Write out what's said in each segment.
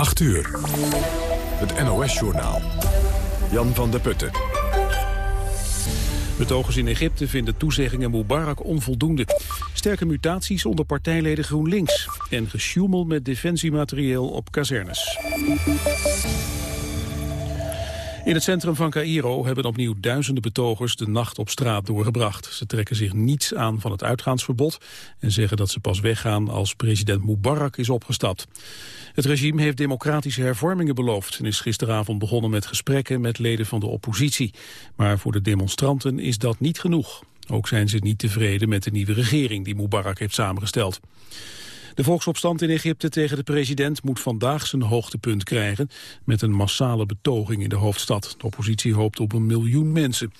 8 uur. Het NOS-journaal. Jan van der Putten. Betogers in Egypte vinden toezeggingen Mubarak onvoldoende. Sterke mutaties onder partijleden GroenLinks. En gesjoemel met defensiematerieel op kazernes. In het centrum van Cairo hebben opnieuw duizenden betogers de nacht op straat doorgebracht. Ze trekken zich niets aan van het uitgaansverbod en zeggen dat ze pas weggaan als president Mubarak is opgestapt. Het regime heeft democratische hervormingen beloofd en is gisteravond begonnen met gesprekken met leden van de oppositie. Maar voor de demonstranten is dat niet genoeg. Ook zijn ze niet tevreden met de nieuwe regering die Mubarak heeft samengesteld. De volksopstand in Egypte tegen de president moet vandaag zijn hoogtepunt krijgen met een massale betoging in de hoofdstad. De oppositie hoopt op een miljoen mensen.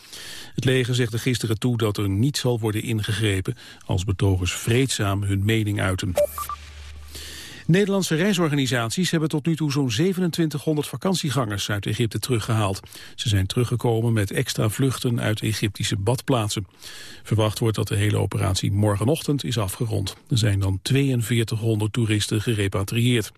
Het leger zegt er gisteren toe dat er niet zal worden ingegrepen als betogers vreedzaam hun mening uiten. Nederlandse reisorganisaties hebben tot nu toe zo'n 2700 vakantiegangers uit Egypte teruggehaald. Ze zijn teruggekomen met extra vluchten uit Egyptische badplaatsen. Verwacht wordt dat de hele operatie morgenochtend is afgerond. Er zijn dan 4200 toeristen gerepatrieerd.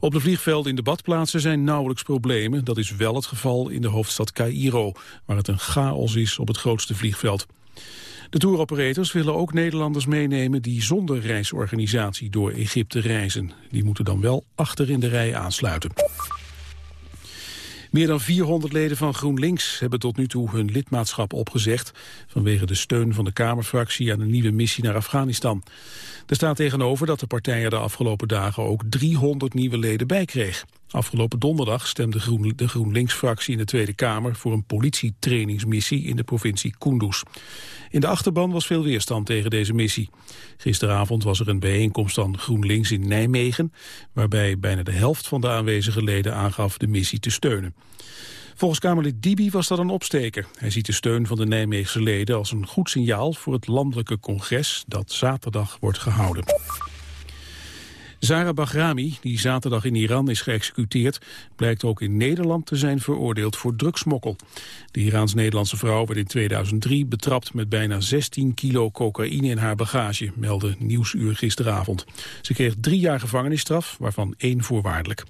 Op de vliegvelden in de badplaatsen zijn nauwelijks problemen. Dat is wel het geval in de hoofdstad Cairo, waar het een chaos is op het grootste vliegveld. De touroperators willen ook Nederlanders meenemen die zonder reisorganisatie door Egypte reizen. Die moeten dan wel achter in de rij aansluiten. Meer dan 400 leden van GroenLinks hebben tot nu toe hun lidmaatschap opgezegd... vanwege de steun van de Kamerfractie aan een nieuwe missie naar Afghanistan. Er staat tegenover dat de partij er de afgelopen dagen ook 300 nieuwe leden bij kreeg. Afgelopen donderdag stemde de GroenLinks-fractie in de Tweede Kamer... voor een politietrainingsmissie in de provincie Kunduz. In de achterban was veel weerstand tegen deze missie. Gisteravond was er een bijeenkomst van GroenLinks in Nijmegen... waarbij bijna de helft van de aanwezige leden aangaf de missie te steunen. Volgens Kamerlid Dibi was dat een opsteker. Hij ziet de steun van de Nijmeegse leden als een goed signaal... voor het landelijke congres dat zaterdag wordt gehouden. Zara Bahrami, die zaterdag in Iran is geëxecuteerd, blijkt ook in Nederland te zijn veroordeeld voor drugsmokkel. De Iraans-Nederlandse vrouw werd in 2003 betrapt met bijna 16 kilo cocaïne in haar bagage, meldde Nieuwsuur gisteravond. Ze kreeg drie jaar gevangenisstraf, waarvan één voorwaardelijk.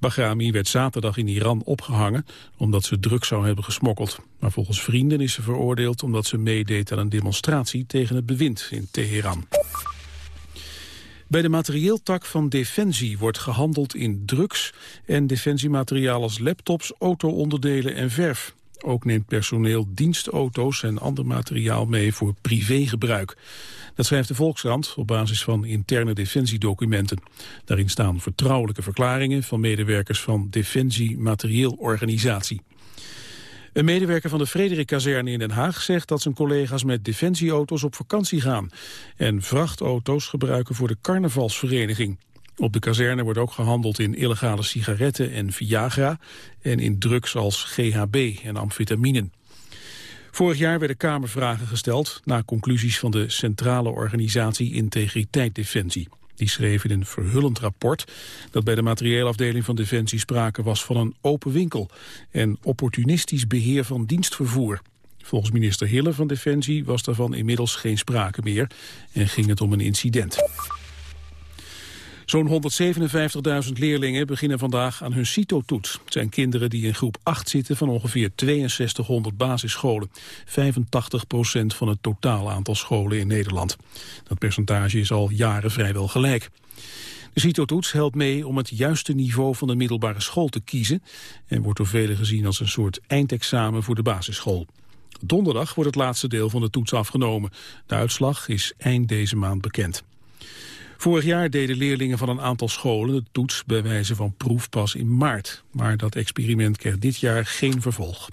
Bahrami werd zaterdag in Iran opgehangen omdat ze drugs zou hebben gesmokkeld. Maar volgens vrienden is ze veroordeeld omdat ze meedeed aan een demonstratie tegen het bewind in Teheran. Bij de materieeltak van Defensie wordt gehandeld in drugs en defensiemateriaal als laptops, auto-onderdelen en verf. Ook neemt personeel dienstauto's en ander materiaal mee voor privégebruik. Dat schrijft de Volkskrant op basis van interne defensiedocumenten. Daarin staan vertrouwelijke verklaringen van medewerkers van Defensie Materieelorganisatie. Een medewerker van de Frederik-kazerne in Den Haag zegt dat zijn collega's met defensieauto's op vakantie gaan en vrachtauto's gebruiken voor de carnavalsvereniging. Op de kazerne wordt ook gehandeld in illegale sigaretten en Viagra en in drugs als GHB en amfetaminen. Vorig jaar werden Kamervragen gesteld na conclusies van de Centrale Organisatie Integriteit Defensie. Die schreef in een verhullend rapport dat bij de materieelafdeling van Defensie sprake was van een open winkel en opportunistisch beheer van dienstvervoer. Volgens minister Hille van Defensie was daarvan inmiddels geen sprake meer en ging het om een incident. Zo'n 157.000 leerlingen beginnen vandaag aan hun CITO-toets. Het zijn kinderen die in groep 8 zitten van ongeveer 6200 basisscholen. 85 procent van het totaal aantal scholen in Nederland. Dat percentage is al jaren vrijwel gelijk. De CITO-toets helpt mee om het juiste niveau van de middelbare school te kiezen... en wordt door velen gezien als een soort eindexamen voor de basisschool. Donderdag wordt het laatste deel van de toets afgenomen. De uitslag is eind deze maand bekend. Vorig jaar deden leerlingen van een aantal scholen de toets bij wijze van proef pas in maart. Maar dat experiment kreeg dit jaar geen vervolg.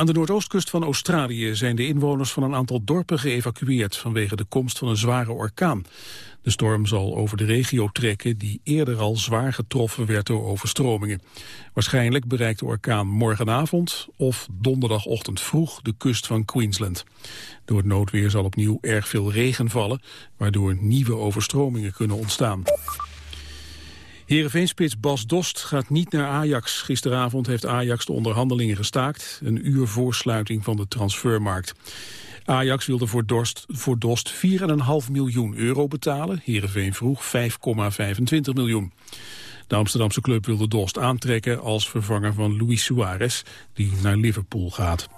Aan de noordoostkust van Australië zijn de inwoners van een aantal dorpen geëvacueerd vanwege de komst van een zware orkaan. De storm zal over de regio trekken die eerder al zwaar getroffen werd door overstromingen. Waarschijnlijk bereikt de orkaan morgenavond of donderdagochtend vroeg de kust van Queensland. Door het noodweer zal opnieuw erg veel regen vallen, waardoor nieuwe overstromingen kunnen ontstaan. Heerenveenspits Bas Dost gaat niet naar Ajax. Gisteravond heeft Ajax de onderhandelingen gestaakt, een uur voor sluiting van de transfermarkt. Ajax wilde voor, Dorst, voor Dost 4,5 miljoen euro betalen. Heerenveen vroeg 5,25 miljoen. De Amsterdamse club wilde Dost aantrekken als vervanger van Luis Suarez, die naar Liverpool gaat.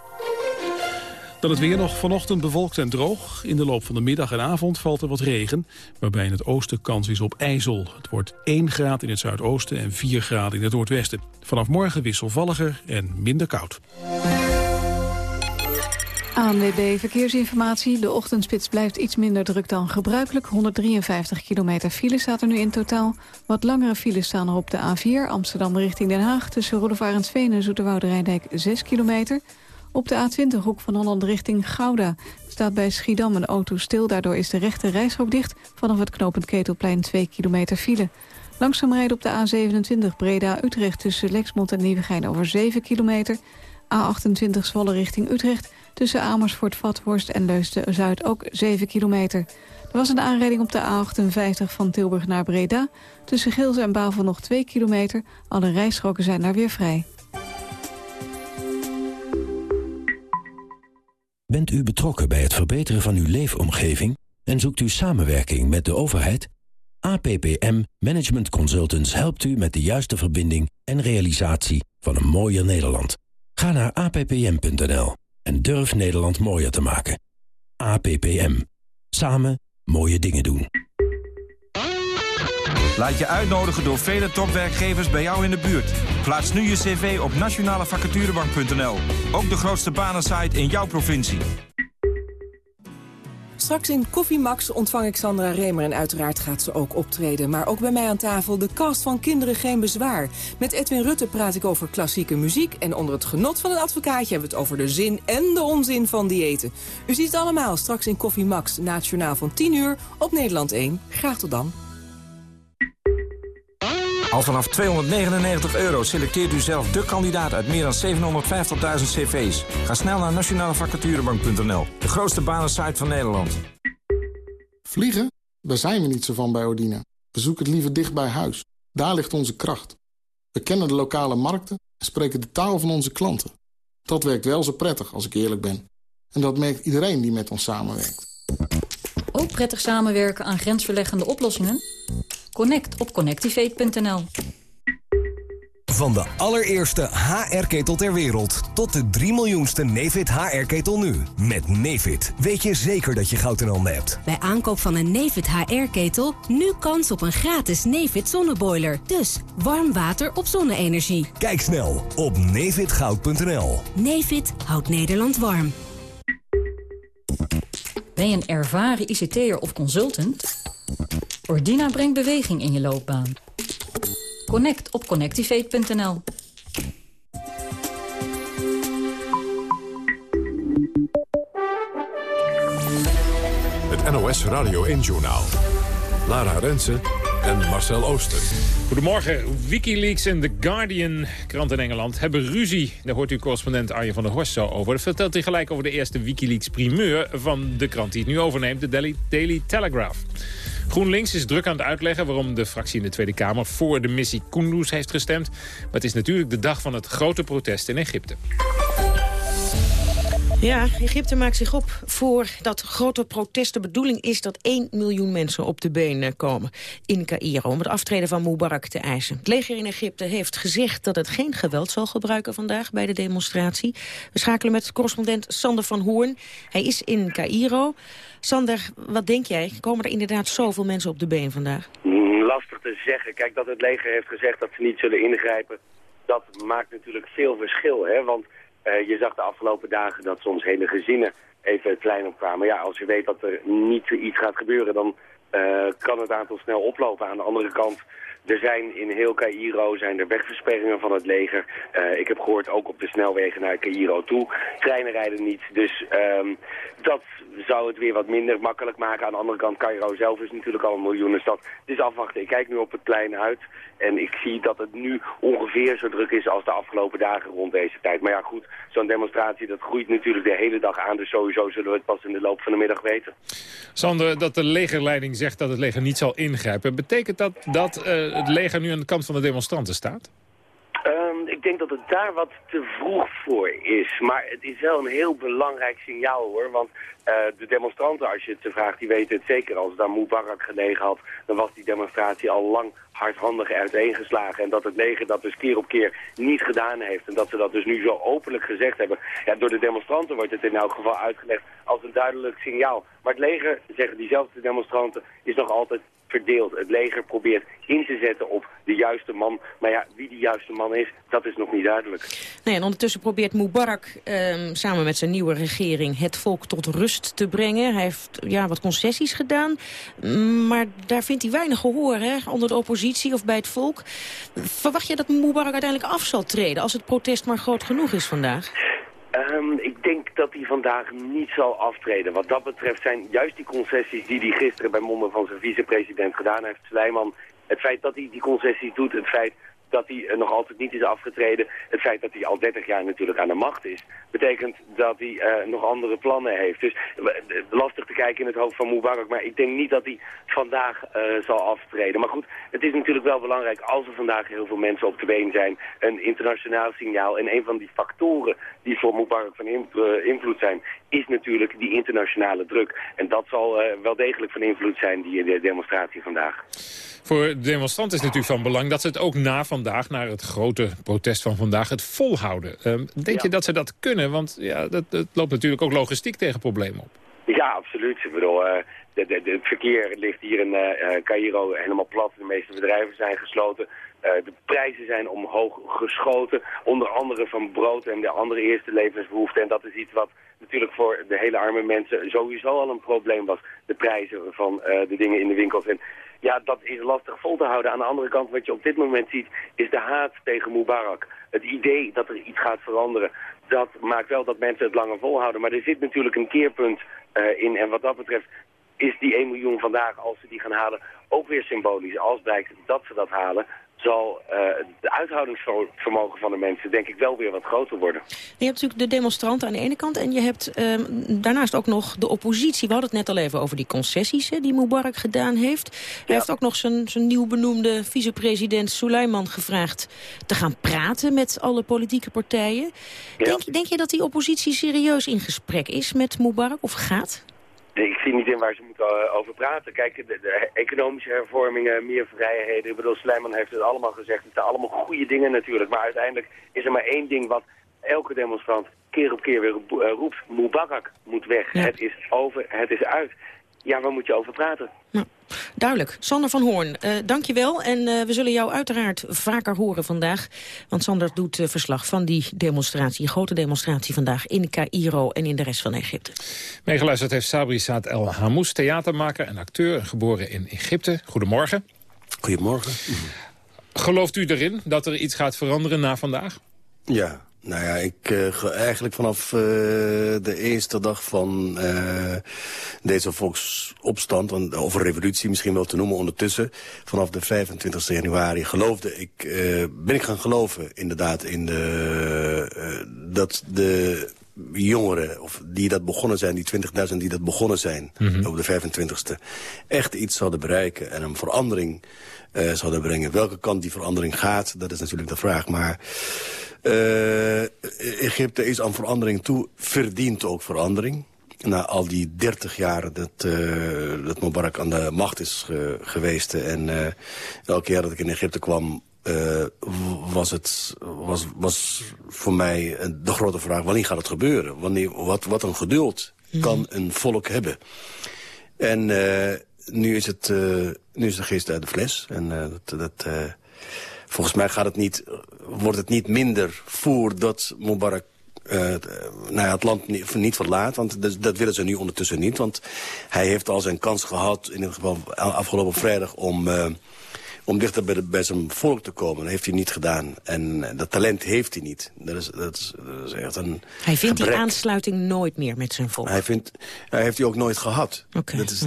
Dan het weer nog vanochtend bewolkt en droog. In de loop van de middag en avond valt er wat regen, waarbij in het oosten kans is op ijzel. Het wordt 1 graad in het zuidoosten en 4 graden in het noordwesten. Vanaf morgen wisselvalliger en minder koud. ANWB Verkeersinformatie. De ochtendspits blijft iets minder druk dan gebruikelijk. 153 kilometer file staat er nu in totaal. Wat langere files staan er op de A4 Amsterdam richting Den Haag... tussen Roelofarensveen en Zoeterwoude Rijndijk 6 kilometer. Op de A20 hoek van Holland richting Gouda staat bij Schiedam een auto stil. Daardoor is de rechte reishok dicht. Vanaf het knooppunt Ketelplein 2 kilometer file. Langzaam rijden op de A27 Breda-Utrecht tussen Lexmond en Nieuwegein over 7 kilometer. A28 Zwolle richting Utrecht tussen Amersfoort, Vathorst en Leusden-Zuid ook 7 kilometer. Er was een aanrijding op de A58 van Tilburg naar Breda. Tussen Geels en Bavel nog 2 kilometer. Alle rijstroken zijn daar weer vrij. Bent u betrokken bij het verbeteren van uw leefomgeving en zoekt u samenwerking met de overheid? APPM Management Consultants helpt u met de juiste verbinding en realisatie van een mooier Nederland. Ga naar appm.nl en durf Nederland mooier te maken. APPM. Samen mooie dingen doen. Laat je uitnodigen door vele topwerkgevers bij jou in de buurt. Plaats nu je cv op nationalevacaturebank.nl. Ook de grootste banensite in jouw provincie. Straks in Koffie Max ontvang ik Sandra Remer en uiteraard gaat ze ook optreden. Maar ook bij mij aan tafel de cast van Kinderen Geen Bezwaar. Met Edwin Rutte praat ik over klassieke muziek... en onder het genot van een advocaatje hebben we het over de zin en de onzin van diëten. U ziet het allemaal straks in Koffie Max, nationaal van 10 uur op Nederland 1. Graag tot dan. Al vanaf 299 euro selecteert u zelf de kandidaat uit meer dan 750.000 cv's. Ga snel naar nationalevacaturebank.nl, de grootste banensite van Nederland. Vliegen? Daar zijn we niet zo van bij Odina. We zoeken het liever dicht bij huis. Daar ligt onze kracht. We kennen de lokale markten en spreken de taal van onze klanten. Dat werkt wel zo prettig, als ik eerlijk ben. En dat merkt iedereen die met ons samenwerkt. Ook prettig samenwerken aan grensverleggende oplossingen? Connect op connectivate.nl. Van de allereerste HR-ketel ter wereld tot de 3 miljoenste Nefit HR-ketel nu. Met Nefit weet je zeker dat je goud in handen hebt. Bij aankoop van een Nefit HR-ketel nu kans op een gratis Nefit zonneboiler. Dus warm water op zonne-energie. Kijk snel op nefitgoud.nl. Nefit houdt Nederland warm. Ben je een ervaren ICT'er of consultant? Ordina brengt beweging in je loopbaan. Connect op connectivate.nl. Het NOS Radio 1-journaal. Lara Rensen en Marcel Ooster. Goedemorgen. Wikileaks en The Guardian, krant in Engeland, hebben ruzie. Daar hoort uw correspondent Arjen van der Horst zo over. Dat vertelt hij gelijk over de eerste Wikileaks primeur van de krant die het nu overneemt, de Daily Telegraph. GroenLinks is druk aan het uitleggen waarom de fractie in de Tweede Kamer voor de missie Kunduz heeft gestemd. Maar het is natuurlijk de dag van het grote protest in Egypte. Ja, Egypte maakt zich op voor dat grote protest. De bedoeling is dat 1 miljoen mensen op de been komen in Cairo... om het aftreden van Mubarak te eisen. Het leger in Egypte heeft gezegd dat het geen geweld zal gebruiken vandaag bij de demonstratie. We schakelen met correspondent Sander van Hoorn. Hij is in Cairo. Sander, wat denk jij? Komen er inderdaad zoveel mensen op de been vandaag? Mm, lastig te zeggen. Kijk, dat het leger heeft gezegd dat ze niet zullen ingrijpen... dat maakt natuurlijk veel verschil, hè? Want uh, je zag de afgelopen dagen dat soms hele gezinnen even het plein opkwamen. Ja, als je weet dat er niet iets gaat gebeuren, dan uh, kan het aantal snel oplopen. Aan de andere kant er zijn in heel Cairo zijn er wegversperringen van het leger. Uh, ik heb gehoord ook op de snelwegen naar Cairo toe. Treinen rijden niet, dus um, dat zou het weer wat minder makkelijk maken. Aan de andere kant, Cairo zelf is natuurlijk al een miljoenenstad. Dus afwachten. Ik kijk nu op het plein uit en ik zie dat het nu ongeveer zo druk is als de afgelopen dagen rond deze tijd. Maar ja goed, zo'n demonstratie dat groeit natuurlijk de hele dag aan. Dus sowieso zullen we het pas in de loop van de middag weten. Sander, dat de legerleiding zegt dat het leger niet zal ingrijpen. Betekent dat dat uh, het leger nu aan de kant van de demonstranten staat? Um, ik denk dat het daar wat te vroeg voor is. Maar het is wel een heel belangrijk signaal hoor. Want uh, de demonstranten, als je het ze vraagt, die weten het zeker. Als daar Mubarak gelegen had, dan was die demonstratie al lang hardhandig uiteengeslagen. En dat het leger dat dus keer op keer niet gedaan heeft. En dat ze dat dus nu zo openlijk gezegd hebben. Ja, door de demonstranten wordt het in elk geval uitgelegd als een duidelijk signaal. Maar het leger, zeggen diezelfde demonstranten, is nog altijd Het leger probeert in te zetten op de juiste man. Maar ja, wie die juiste man is, dat is nog niet duidelijk. Nee, en ondertussen probeert Mubarak um, samen met zijn nieuwe regering het volk tot rust te brengen. Hij heeft ja, wat concessies gedaan, maar daar vindt hij weinig gehoor hè, onder de oppositie of bij het volk. Verwacht je dat Mubarak uiteindelijk af zal treden als het protest maar groot genoeg is vandaag? Um, ik denk dat hij vandaag niet zal aftreden. Wat dat betreft zijn juist die concessies die hij gisteren bij monden van zijn vicepresident gedaan heeft, Slijman. Het feit dat hij die concessies doet, het feit dat hij nog altijd niet is afgetreden. Het feit dat hij al 30 jaar natuurlijk aan de macht is, betekent dat hij uh, nog andere plannen heeft. Dus uh, lastig te kijken in het hoofd van Mubarak, maar ik denk niet dat hij vandaag zal aftreden. Maar goed, het is natuurlijk wel belangrijk als er vandaag heel veel mensen op de been zijn, een internationaal signaal. En een van die factoren die voor Mubarak van invloed zijn, is natuurlijk die internationale druk. En dat zal wel degelijk van invloed zijn, die de demonstratie vandaag. Voor de demonstranten is natuurlijk van belang dat ze het ook na vandaag, naar het grote protest van vandaag, het volhouden. Uh, denk je dat ze dat kunnen? Want ja, dat, dat, loopt natuurlijk ook logistiek tegen problemen op. Ja, absoluut. Ik bedoel, uh, de, de, de, het verkeer ligt hier in uh, Cairo helemaal plat. De meeste bedrijven zijn gesloten. De prijzen zijn omhoog geschoten. Onder andere van brood en de andere eerste levensbehoeften. En dat is iets wat natuurlijk voor de hele arme mensen sowieso al een probleem was. De prijzen van de dingen in de winkels. En ja, dat is lastig vol te houden. Aan de andere kant, wat je op dit moment ziet, is de haat tegen Mubarak. Het idee dat er iets gaat veranderen, dat maakt wel dat mensen het langer volhouden. Maar er zit natuurlijk een keerpunt uh, in. En wat dat betreft is die 1 miljoen vandaag, als ze die gaan halen, ook weer symbolisch. Als blijkt dat ze dat halen, zal uh, het uithoudingsvermogen van de mensen denk ik wel weer wat groter worden. Je hebt natuurlijk de demonstranten aan de ene kant en je hebt uh, daarnaast ook nog de oppositie. We hadden het net al even over die concessies hè, die Mubarak gedaan heeft. Hij ja. heeft ook nog zijn, zijn nieuw benoemde vicepresident Suleiman gevraagd te gaan praten met alle politieke partijen. Ja. Denk, denk je dat die oppositie serieus in gesprek is met Mubarak of gaat? Ik zie niet in waar ze moeten uh, over praten. Kijk, de, de, economische hervormingen, meer vrijheden. Ik bedoel, Slijman heeft het allemaal gezegd. Het zijn allemaal goede dingen natuurlijk. Maar uiteindelijk is er maar één ding wat elke demonstrant keer op keer weer uh, roept. Mubarak moet weg. Ja. Het is over, het is uit. Ja, waar moet je over praten? Nou, duidelijk. Sander van Hoorn, uh, dank je wel. En uh, we zullen jou uiteraard vaker horen vandaag. Want Sander doet uh, verslag van die demonstratie, grote demonstratie vandaag in Cairo en in de rest van Egypte. Meegeluisterd heeft Sabri Saad El Hamous, theatermaker en acteur, geboren in Egypte. Goedemorgen. Goedemorgen. Gelooft u erin dat er iets gaat veranderen na vandaag? Ja, nou ja, ik uh, eigenlijk vanaf uh, de eerste dag van uh, deze volksopstand, of revolutie misschien wel te noemen ondertussen, vanaf de 25 januari geloofde ik, ben ik gaan geloven inderdaad in de, dat de jongeren of die dat begonnen zijn, die 20.000 die dat begonnen zijn mm -hmm. op de 25ste, echt iets zouden bereiken en een verandering zouden brengen. Welke kant die verandering gaat, dat is natuurlijk de vraag, maar... Uh, Egypte is aan verandering toe, verdient ook verandering. Na al die dertig jaar dat, uh, dat Mubarak aan de macht is ge geweest. En uh, elke keer dat ik in Egypte kwam, was het was, was voor mij de grote vraag... wanneer gaat het gebeuren? Wanneer, wat, wat een geduld kan een volk hebben? En nu, is het, nu is de geest uit de fles. En dat... dat volgens mij gaat het niet, wordt het niet minder voordat Mubarak uh, nou ja, het land niet, niet verlaat. Want dat, dat, willen ze nu ondertussen niet. Want hij heeft al zijn kans gehad, in ieder geval afgelopen vrijdag... om uh, om dichter bij, de, bij, zijn volk te komen. Dat heeft hij niet gedaan. En dat talent heeft hij niet. Dat is, dat is, dat is echt een Hij vindt gebrek. die aansluiting nooit meer met zijn volk. Hij, vindt, hij heeft hij ook nooit gehad. Okay. Dat is,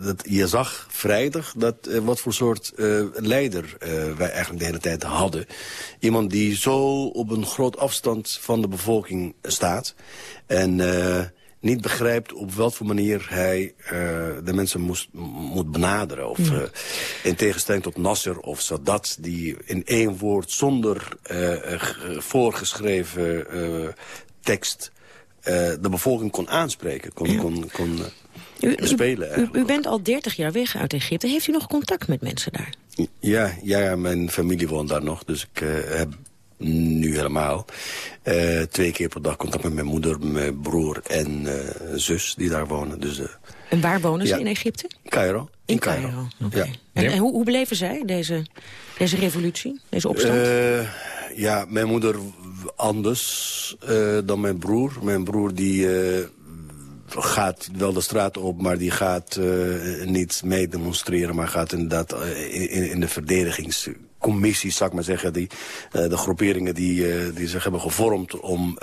dat, je zag vrijdag dat, uh, wat voor soort uh, leider uh, wij eigenlijk de hele tijd hadden. Iemand die zo op een groot afstand van de bevolking staat. En niet begrijpt op welke manier hij uh, de mensen moest, moet benaderen. Of uh, in tegenstelling tot Nasser of Sadat, die in één woord zonder uh, voorgeschreven tekst de bevolking kon aanspreken, kon, kon, kon u, bespelen. U, u, bent al 30 jaar weg uit Egypte. Heeft u nog contact met mensen daar? Ja, ja mijn familie woont daar nog, dus ik heb nu helemaal. Uh, twee keer per dag contact met mijn moeder, mijn broer en uh, zus die daar wonen. Dus, uh, en waar wonen ze in Egypte? Cairo. In, in Cairo. Cairo. Okay. Ja. En, en hoe, hoe, beleven zij deze, deze revolutie, deze opstand? ja, mijn moeder anders dan mijn broer. Mijn broer die gaat wel de straat op, maar die gaat uh, niet mee demonstreren... maar gaat inderdaad uh, in, in de verdedigingscommissies, zou ik maar zeggen... Die, uh, de groeperingen die, die zich hebben gevormd om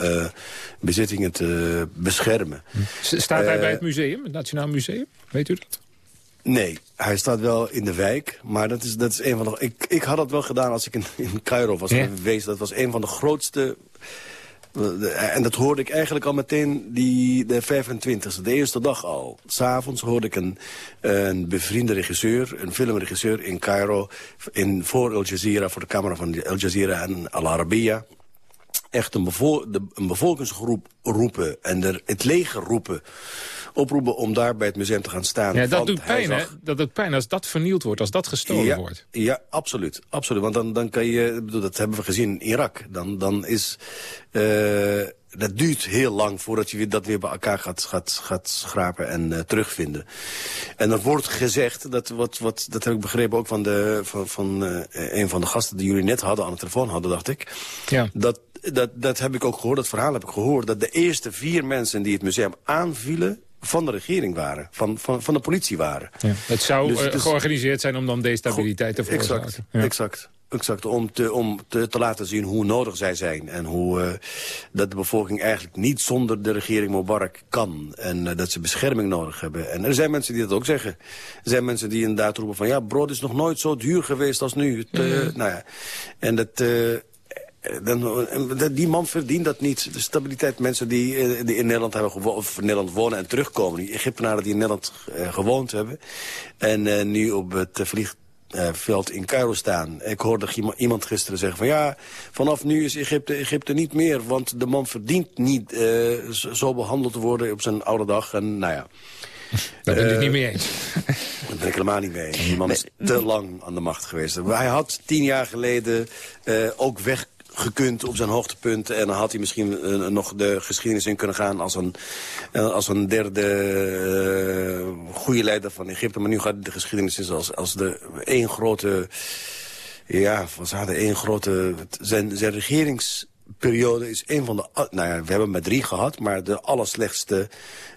bezittingen te beschermen. Staat hij bij het museum, het Nationaal Museum? Weet u dat? Nee, hij staat wel in de wijk, maar dat is, dat is een van de... Ik, ik had dat wel gedaan als ik in, in Cairo was ja. geweest. Dat was een van de grootste en dat hoorde ik eigenlijk al meteen die, de 25e, de eerste dag al. S'avonds hoorde ik een, een bevriende regisseur, een filmregisseur in Cairo... In, voor Al Jazeera, voor de camera van Al Jazeera en Al Arabiya echt een, bevolkingsgroep roepen en er het leger roepen oproepen om daar bij het museum te gaan staan. Ja, dat doet pijn, hè? Dat doet pijn als dat vernield wordt, als dat gestolen wordt. Ja, absoluut. absoluut. Want dan, dan kan je, dat hebben we gezien in Irak. Dan, dan is... Uh, dat duurt heel lang voordat je dat weer bij elkaar gaat, gaat, gaat schrapen en uh, terugvinden. En er wordt gezegd, dat, wat, wat, dat heb ik begrepen ook van, de, van, van uh, een van de gasten die jullie net hadden, aan de telefoon hadden, dacht ik. Ja. Dat, dat, dat heb ik ook gehoord, dat verhaal heb ik gehoord, dat de eerste vier mensen die het museum aanvielen, van de regering waren, van, van, van de politie waren. Ja. Het zou dus, uh, georganiseerd zijn om dan destabiliteit te veroorzaken. Exact, ja. exact. Exact, om, te, om te, te, laten zien hoe nodig zij zijn. En hoe uh, dat de bevolking eigenlijk niet zonder de regering Mubarak kan. En uh, dat ze bescherming nodig hebben. En er zijn mensen die dat ook zeggen. Er zijn mensen die inderdaad roepen van... ja, brood is nog nooit zo duur geweest als nu. Het, uh, nou ja. En dat... Dan, die man verdient dat niet. De stabiliteit, mensen die, die in Nederland, hebben of Nederland wonen en terugkomen. Die Egyptenaren die in Nederland uh, gewoond hebben. En uh, nu op het vliegtuig uh, veld in Cairo staan. Ik hoorde iemand gisteren zeggen van ja, vanaf nu is Egypte, Egypte niet meer, want de man verdient niet uh, zo behandeld te worden op zijn oude dag. En nou ja. Daar ben ik uh, niet mee eens. Daar ben ik helemaal niet mee eens. Die man is te lang aan de macht geweest. Hij had tien jaar geleden ook weg gekund op zijn hoogtepunt. En dan had hij misschien uh, nog de geschiedenis in kunnen gaan als een, uh, als een derde uh, goede leider van Egypte. Maar nu gaat de geschiedenis in als, als de één grote... Ja, we hadden één grote... Zijn, zijn regeringsperiode is een van de... Nou ja, we hebben met drie gehad, maar de allerslechtste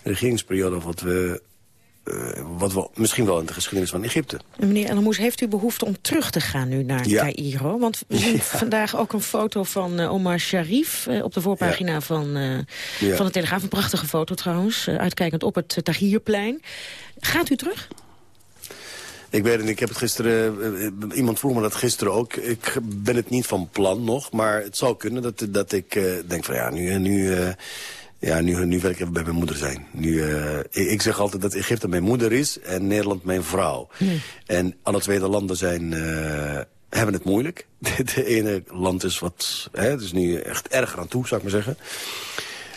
regeringsperiode wat we wat we misschien wel in de geschiedenis van Egypte. Meneer Elmoes, heeft u behoefte om terug te gaan nu naar ja. Cairo? Want we zien ja. vandaag ook een foto van uh, Omar Sharif... Uh, op de voorpagina ja. van, van de Telegraaf. Een prachtige foto trouwens, uitkijkend op het Tahrirplein. Gaat u terug? Ik weet het, ik heb het gisteren... iemand vroeg me dat gisteren ook. Ik ben het niet van plan nog, maar het zou kunnen dat, dat ik denk van ja, nu... nu ja, nu, nu wil ik even bij mijn moeder zijn. Nu, uh, ik, zeg altijd dat Egypte mijn moeder is en Nederland mijn vrouw. Hmm. En alle twee de landen zijn, uh, hebben het moeilijk. De ene land is wat, hè, het is nu echt erger aan toe, zou ik maar zeggen.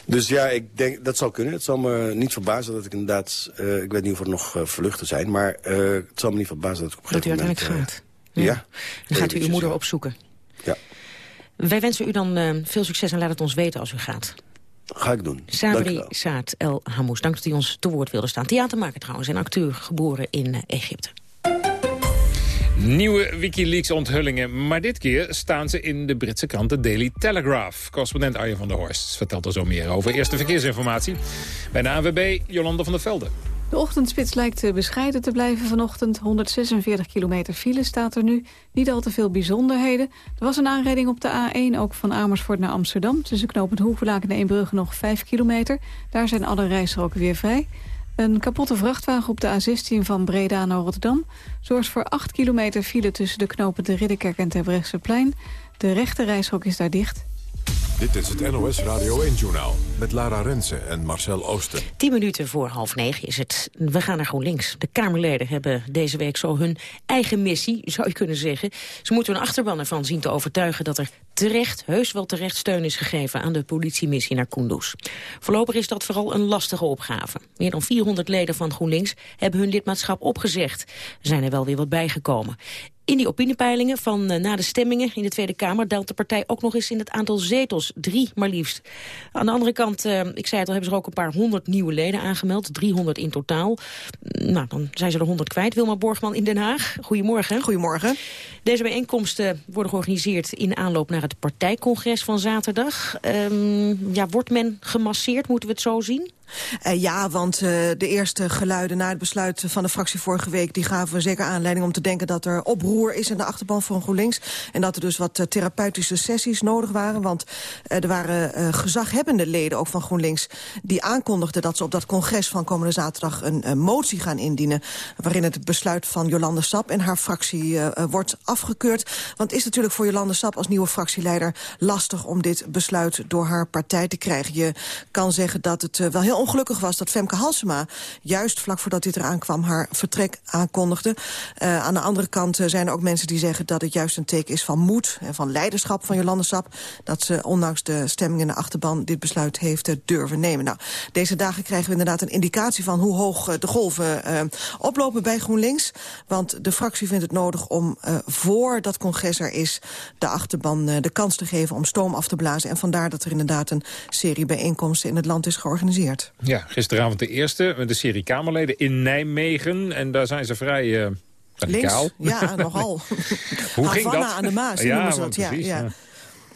Dus ja, ik denk, dat zou kunnen. Het zal me niet verbazen dat ik inderdaad... Uh, ik weet niet of er nog vluchten zijn, maar het zal me niet verbazen dat ik op een gegeven moment... Dat u uiteindelijk gaat. Ja. ja. Dan gaat u uw moeder opzoeken. Ja. Wij wensen u dan veel succes en laat het ons weten als u gaat. Ga ik doen. Sabri Saad El Hamous, dank dat u ons te woord wilde staan. Theatermaker trouwens en acteur, geboren in Egypte. Nieuwe Wikileaks-onthullingen, maar dit keer staan ze in de Britse krant The Daily Telegraph. Correspondent Arjen van der Horst vertelt er zo meer over. Eerste verkeersinformatie bij de ANWB, Jolanda van der Velde. De ochtendspits lijkt bescheiden te blijven vanochtend. 146 kilometer file staat er nu. Niet al te veel bijzonderheden. Er was een aanrijding op de A1, ook van Amersfoort naar Amsterdam. Tussen knooppunt Hoevelaak en Eembrugge nog 5 kilometer. Daar zijn alle rijstroken weer vrij. Een kapotte vrachtwagen op de A16 van Breda naar Rotterdam... zorgt voor 8 kilometer file tussen de knopen de Ridderkerk en Terbrechtseplein. De rechte rijstrook is daar dicht. Dit is het NOS Radio 1-journaal met Lara Rensen en Marcel Oosten. Tien minuten voor half negen is het. We gaan naar GroenLinks. De Kamerleden hebben deze week zo hun eigen missie, zou je kunnen zeggen. Ze moeten hun achterban ervan zien te overtuigen dat er terecht, heus wel terecht steun is gegeven aan de politiemissie naar Kunduz. Voorlopig is dat vooral een lastige opgave. Meer dan 400 leden van GroenLinks hebben hun lidmaatschap opgezegd. Zijn er wel weer wat bijgekomen. In die opiniepeilingen van uh, na de stemmingen in de Tweede Kamer... daalt de partij ook nog eens in het aantal zetels. Drie maar liefst. Aan de andere kant, uh, ik zei het al, hebben ze er ook een paar honderd nieuwe leden aangemeld. 300 in totaal. Nou, dan zijn ze er 100 kwijt. Wilma Borgman in Den Haag. Goedemorgen. Goedemorgen. Deze bijeenkomsten worden georganiseerd in aanloop naar het partijcongres van zaterdag. Um, ja, wordt men gemasseerd, moeten we het zo zien? Uh, ja, want uh, de eerste geluiden na het besluit van de fractie vorige week... die gaven zeker aanleiding om te denken dat er oproer is in de achterban van GroenLinks. En dat er dus wat uh, therapeutische sessies nodig waren. Want er waren gezaghebbende leden ook van GroenLinks... die aankondigden dat ze op dat congres van komende zaterdag een motie gaan indienen... waarin het besluit van Jolande Sap en haar fractie wordt afgekeurd. Want het is natuurlijk voor Jolande Sap als nieuwe fractieleider... lastig om dit besluit door haar partij te krijgen. Je kan zeggen dat het wel heel ongelukkig was dat Femke Halsema... juist vlak voordat dit eraan kwam haar vertrek aankondigde. Uh, aan de andere kant uh, zijn er ook mensen die zeggen... dat het juist een teken is van moed en van leiderschap van Jolande Sap... dat ze ondanks de stemming in de achterban dit besluit heeft uh, durven nemen. Nou, deze dagen krijgen we inderdaad een indicatie van hoe hoog de golven oplopen bij GroenLinks. Want de fractie vindt het nodig om voor dat congres er is... de achterban de kans te geven om stoom af te blazen. En vandaar dat er inderdaad een serie bijeenkomsten in het land is georganiseerd. Ja, gisteravond de eerste met de serie Kamerleden in Nijmegen. En daar zijn ze vrij... Uh. Links? Ja, nogal. Hoe ging dat? aan de Maas, ja, noemen ze dat. Ja, ja.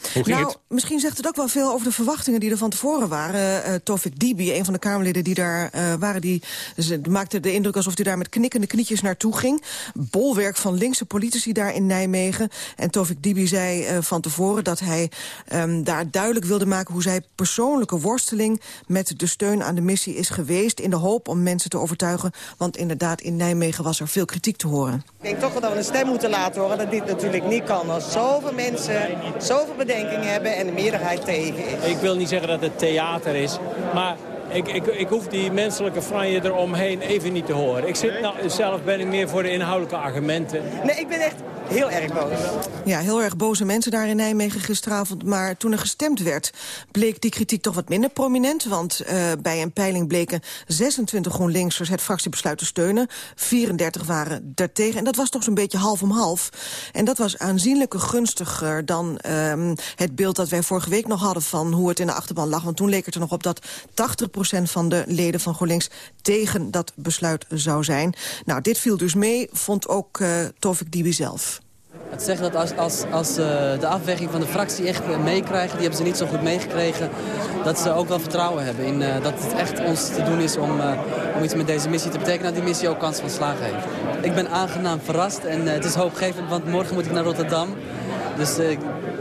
Ja. Hoe ging nou, het? misschien zegt het ook wel veel over de verwachtingen die er van tevoren waren. Uh, Tofik Dibi, een van de Kamerleden die daar uh, waren, die ze, maakte de indruk alsof hij daar met knikkende knietjes naartoe ging. Bolwerk van linkse politici daar in Nijmegen. En Tofik Dibi zei uh, van tevoren dat hij um, daar duidelijk wilde maken hoe zij persoonlijke worsteling met de steun aan de missie is geweest. In de hoop om mensen te overtuigen. Want inderdaad, in Nijmegen was er veel kritiek te horen. Ik denk toch wel dat we een stem moeten laten horen dat dit natuurlijk niet kan. Als zoveel mensen, zoveel hebben en de meerderheid tegen is. Ik wil niet zeggen dat het theater is, maar ik, ik, ik hoef die menselijke franje eromheen even niet te horen. Ik zit nou, zelf ben ik meer voor de inhoudelijke argumenten. Nee, ik ben echt heel erg boos. Ja, heel erg boze mensen daar in Nijmegen gisteravond. Maar toen er gestemd werd, bleek die kritiek toch wat minder prominent. Want uh, bij een peiling bleken 26 GroenLinksers het fractiebesluit te steunen. 34 waren daartegen. En dat was toch zo'n beetje half om half. En dat was aanzienlijk gunstiger dan um, het beeld dat wij vorige week nog hadden... van hoe het in de achterban lag. Want toen leek het er nog op dat 80% van de leden van GroenLinks... tegen dat besluit zou zijn. Nou, dit viel dus mee, vond ook uh, Tovik Dibi zelf. Het zegt dat als, als, als uh, de afweging van de fractie echt meekrijgen... die hebben ze niet zo goed meegekregen... dat ze ook wel vertrouwen hebben in uh, dat het echt ons te doen is... Om, om iets met deze missie te betekenen... dat die missie ook kans van slagen heeft. Ik ben aangenaam verrast en het is hoopgevend... want morgen moet ik naar Rotterdam. Dus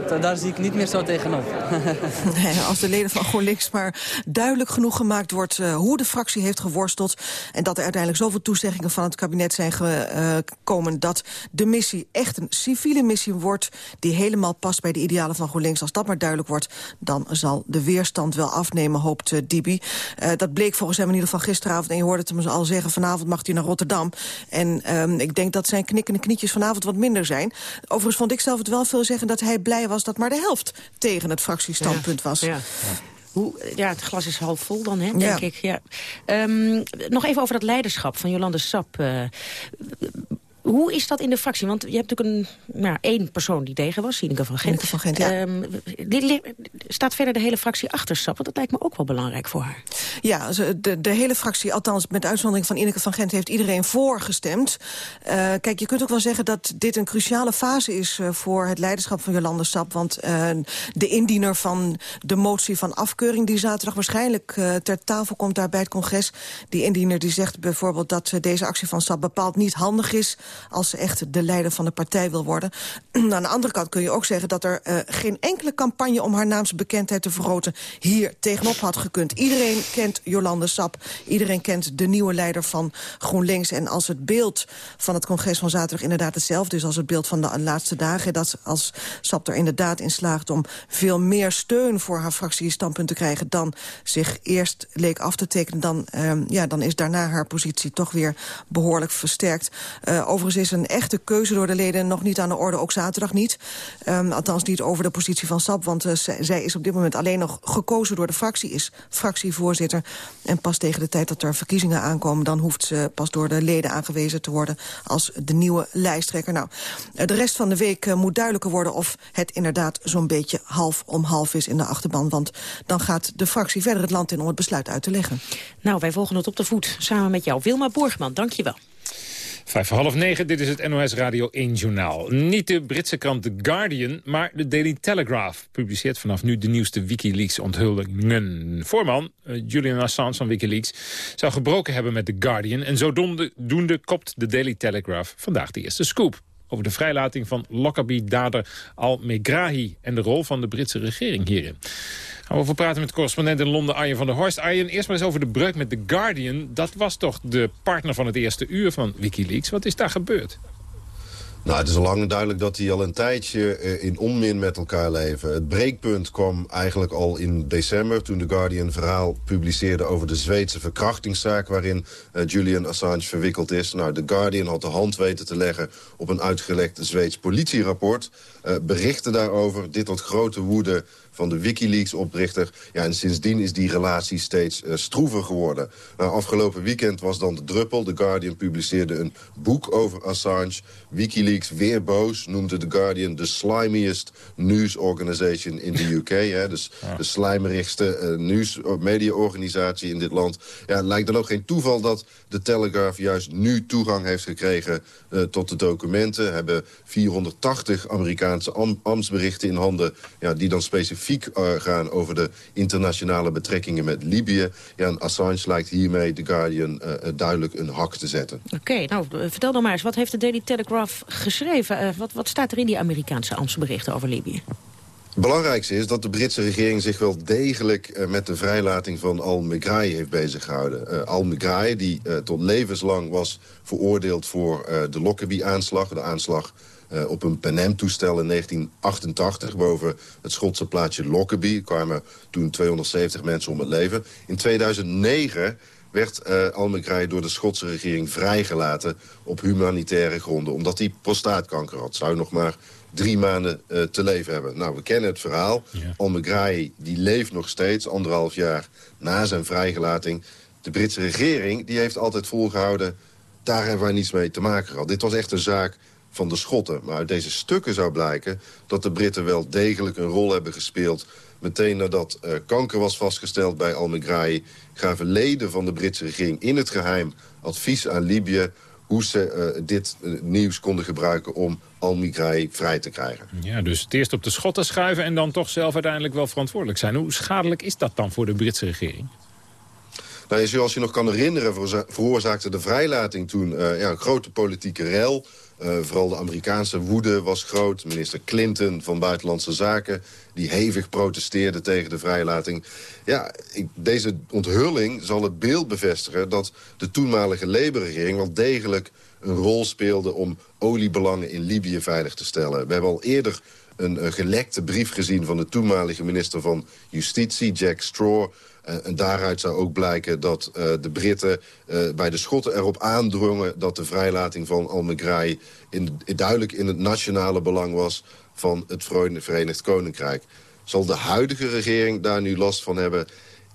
daar zie ik niet meer zo tegenop. nee, als de leden van GroenLinks maar duidelijk genoeg gemaakt wordt... Uh, hoe de fractie heeft geworsteld... en dat er uiteindelijk zoveel toezeggingen van het kabinet zijn gekomen... Dat de missie echt een civiele missie wordt... die helemaal past bij de idealen van GroenLinks. Als dat maar duidelijk wordt, dan zal de weerstand wel afnemen, hoopt uh, Dibi. dat bleek volgens hem in ieder geval gisteravond... en je hoorde het hem al zeggen, vanavond mag hij naar Rotterdam. En ehm, ik denk dat zijn knikkende knietjes vanavond wat minder zijn. Overigens vond ik zelf het wel veel zeggen dat hij blij was was dat maar de helft tegen het fractiestandpunt was. Ja. Hoe, ja, het glas is half vol dan, hè, denk ja. ik. Ja. Um, nog even over dat leiderschap van Jolande Sap. Uh, hoe is dat in de fractie? Want je hebt natuurlijk een, nou, één persoon die tegen was, Sineke van Gent. van Gent ja. um, die, staat verder de hele fractie achter Sap? Want dat lijkt me ook wel belangrijk voor haar. Ja, de, de hele fractie, althans met uitzondering van Ineke van Gent... heeft iedereen voorgestemd. Uh, kijk, je kunt ook wel zeggen dat dit een cruciale fase is... Uh, voor het leiderschap van Jolande Sap. Want uh, de indiener van de motie van afkeuring... die zaterdag waarschijnlijk ter tafel komt daar bij het congres... die indiener die zegt bijvoorbeeld dat deze actie van Sap bepaald niet handig is als ze echt de leider van de partij wil worden. Aan de andere kant kun je ook zeggen dat er uh, geen enkele campagne om haar naam naamsbekendheid te vergroten... hier tegenop had gekund. Iedereen kent Jolande Sap. Iedereen kent de nieuwe leider van GroenLinks. En als het beeld van het congres van zaterdag inderdaad hetzelfde is... als het beeld van de laatste dagen... dat als Sap er inderdaad in slaagt om veel meer steun voor haar fractiestandpunt te krijgen... dan zich eerst leek af te tekenen... dan, uh, ja, dan is daarna haar positie toch weer behoorlijk versterkt. Uh, is een echte keuze door de leden nog niet aan de orde, ook zaterdag niet. Um, althans niet over de positie van SAP, want uh, zij is op dit moment alleen nog gekozen door de fractie, is fractievoorzitter. En pas tegen de tijd dat er verkiezingen aankomen, dan hoeft ze pas door de leden aangewezen te worden als de nieuwe lijsttrekker. Nou, de rest van de week uh, moet duidelijker worden of het inderdaad zo'n beetje half om half is in de achterban. Want dan gaat de fractie verder het land in om het besluit uit te leggen. Nou, wij volgen het op de voet samen met jou. Wilma Borgman, dank je wel. Vijf voor half negen, dit is het NOS Radio 1 Journaal. Niet de Britse krant The Guardian, maar de Daily Telegraph... publiceert vanaf nu de nieuwste Wikileaks-onthullingen. Voorman, uh, Julian Assange van Wikileaks, zou gebroken hebben met The Guardian... en zodoende kopt de Daily Telegraph vandaag de eerste scoop over de vrijlating van Lockerbie-dader Al-Megrahi... en de rol van de Britse regering hierin. Gaan we praten met correspondent in Londen Arjen van der Horst. Arjen, eerst maar eens over de breuk met The Guardian. Dat was toch de partner van het eerste uur van Wikileaks. Wat is daar gebeurd? Nou, het is al lang duidelijk dat die al een tijdje eh, in onmin met elkaar leven. Het breekpunt kwam eigenlijk al in december... toen The Guardian verhaal publiceerde over de Zweedse verkrachtingszaak... waarin uh, Julian Assange verwikkeld is. Nou, The Guardian had de hand weten te leggen op een uitgelekt Zweeds politierapport. Uh, berichten daarover, dit tot grote woede van de Wikileaks-oprichter. Ja, en sindsdien is die relatie steeds uh, stroever geworden. Nou, afgelopen weekend was dan de druppel. The Guardian publiceerde een boek over Assange. Wikileaks, weer boos, noemde The Guardian de slimiest news organization in de UK. hè, dus de slijmerigste uh, news media-organisatie in dit land. Ja, het lijkt dan ook geen toeval dat de Telegraph juist nu toegang heeft gekregen uh, tot de documenten. Hebben 480 Amerikaanse am ambtsberichten in handen... Ja, die dan specifiek uh, gaan over de internationale betrekkingen met Libië. Ja, en Assange lijkt hiermee The Guardian uh, duidelijk een hak te zetten. Oké, okay, nou vertel dan maar eens, wat heeft de Daily Telegraph geschreven? wat, wat staat er in die Amerikaanse ambtsberichten over Libië? Het belangrijkste is dat de Britse regering zich wel degelijk met de vrijlating van Al-Megrahi heeft beziggehouden. Uh, Al-Megrahi, die uh, tot levenslang was veroordeeld voor de Lockerbie-aanslag. De aanslag op een Panem-toestel in 1988 boven het Schotse plaatsje Lockerbie. Er kwamen toen 270 mensen om het leven. In 2009 werd uh, Al-Megrahi door de Schotse regering vrijgelaten op humanitaire gronden. Omdat hij prostaatkanker had. Zou nog maar drie maanden uh, te leven hebben. Nou, we kennen het verhaal. Ja. Die leeft nog steeds, anderhalf jaar na zijn vrijgelating. De Britse regering die heeft altijd volgehouden... daar hebben wij niets mee te maken gehad. Dit was echt een zaak van de Schotten. Maar uit deze stukken zou blijken dat de Britten wel degelijk een rol hebben gespeeld... Meteen nadat uh, kanker was vastgesteld bij Al-Megrahi... gaven leden van de Britse regering in het geheim advies aan Libië hoe ze uh, dit uh, nieuws konden gebruiken om Al-Migrahi vrij te krijgen. Ja, dus het eerst op de schotten schuiven en dan toch zelf uiteindelijk wel verantwoordelijk zijn. Hoe schadelijk is dat dan voor de Britse regering? Nou, zoals je nog kan herinneren veroorzaakte de vrijlating toen uh, ja, een grote politieke rel. Uh, vooral de Amerikaanse woede was groot. Minister Clinton van Buitenlandse Zaken... die hevig protesteerde tegen de vrijlating. Ja, deze onthulling zal het beeld bevestigen... dat de toenmalige Labour-regering wel degelijk een rol speelde... om oliebelangen in Libië veilig te stellen. We hebben al eerder een gelekte brief gezien... van de toenmalige minister van Justitie, Jack Straw... Uh, en daaruit zou ook blijken dat uh, de Britten uh, bij de Schotten erop aandrongen... dat de vrijlating van Al-Megrahi duidelijk in het nationale belang was... van het Verenigd Koninkrijk. Zal de huidige regering daar nu last van hebben?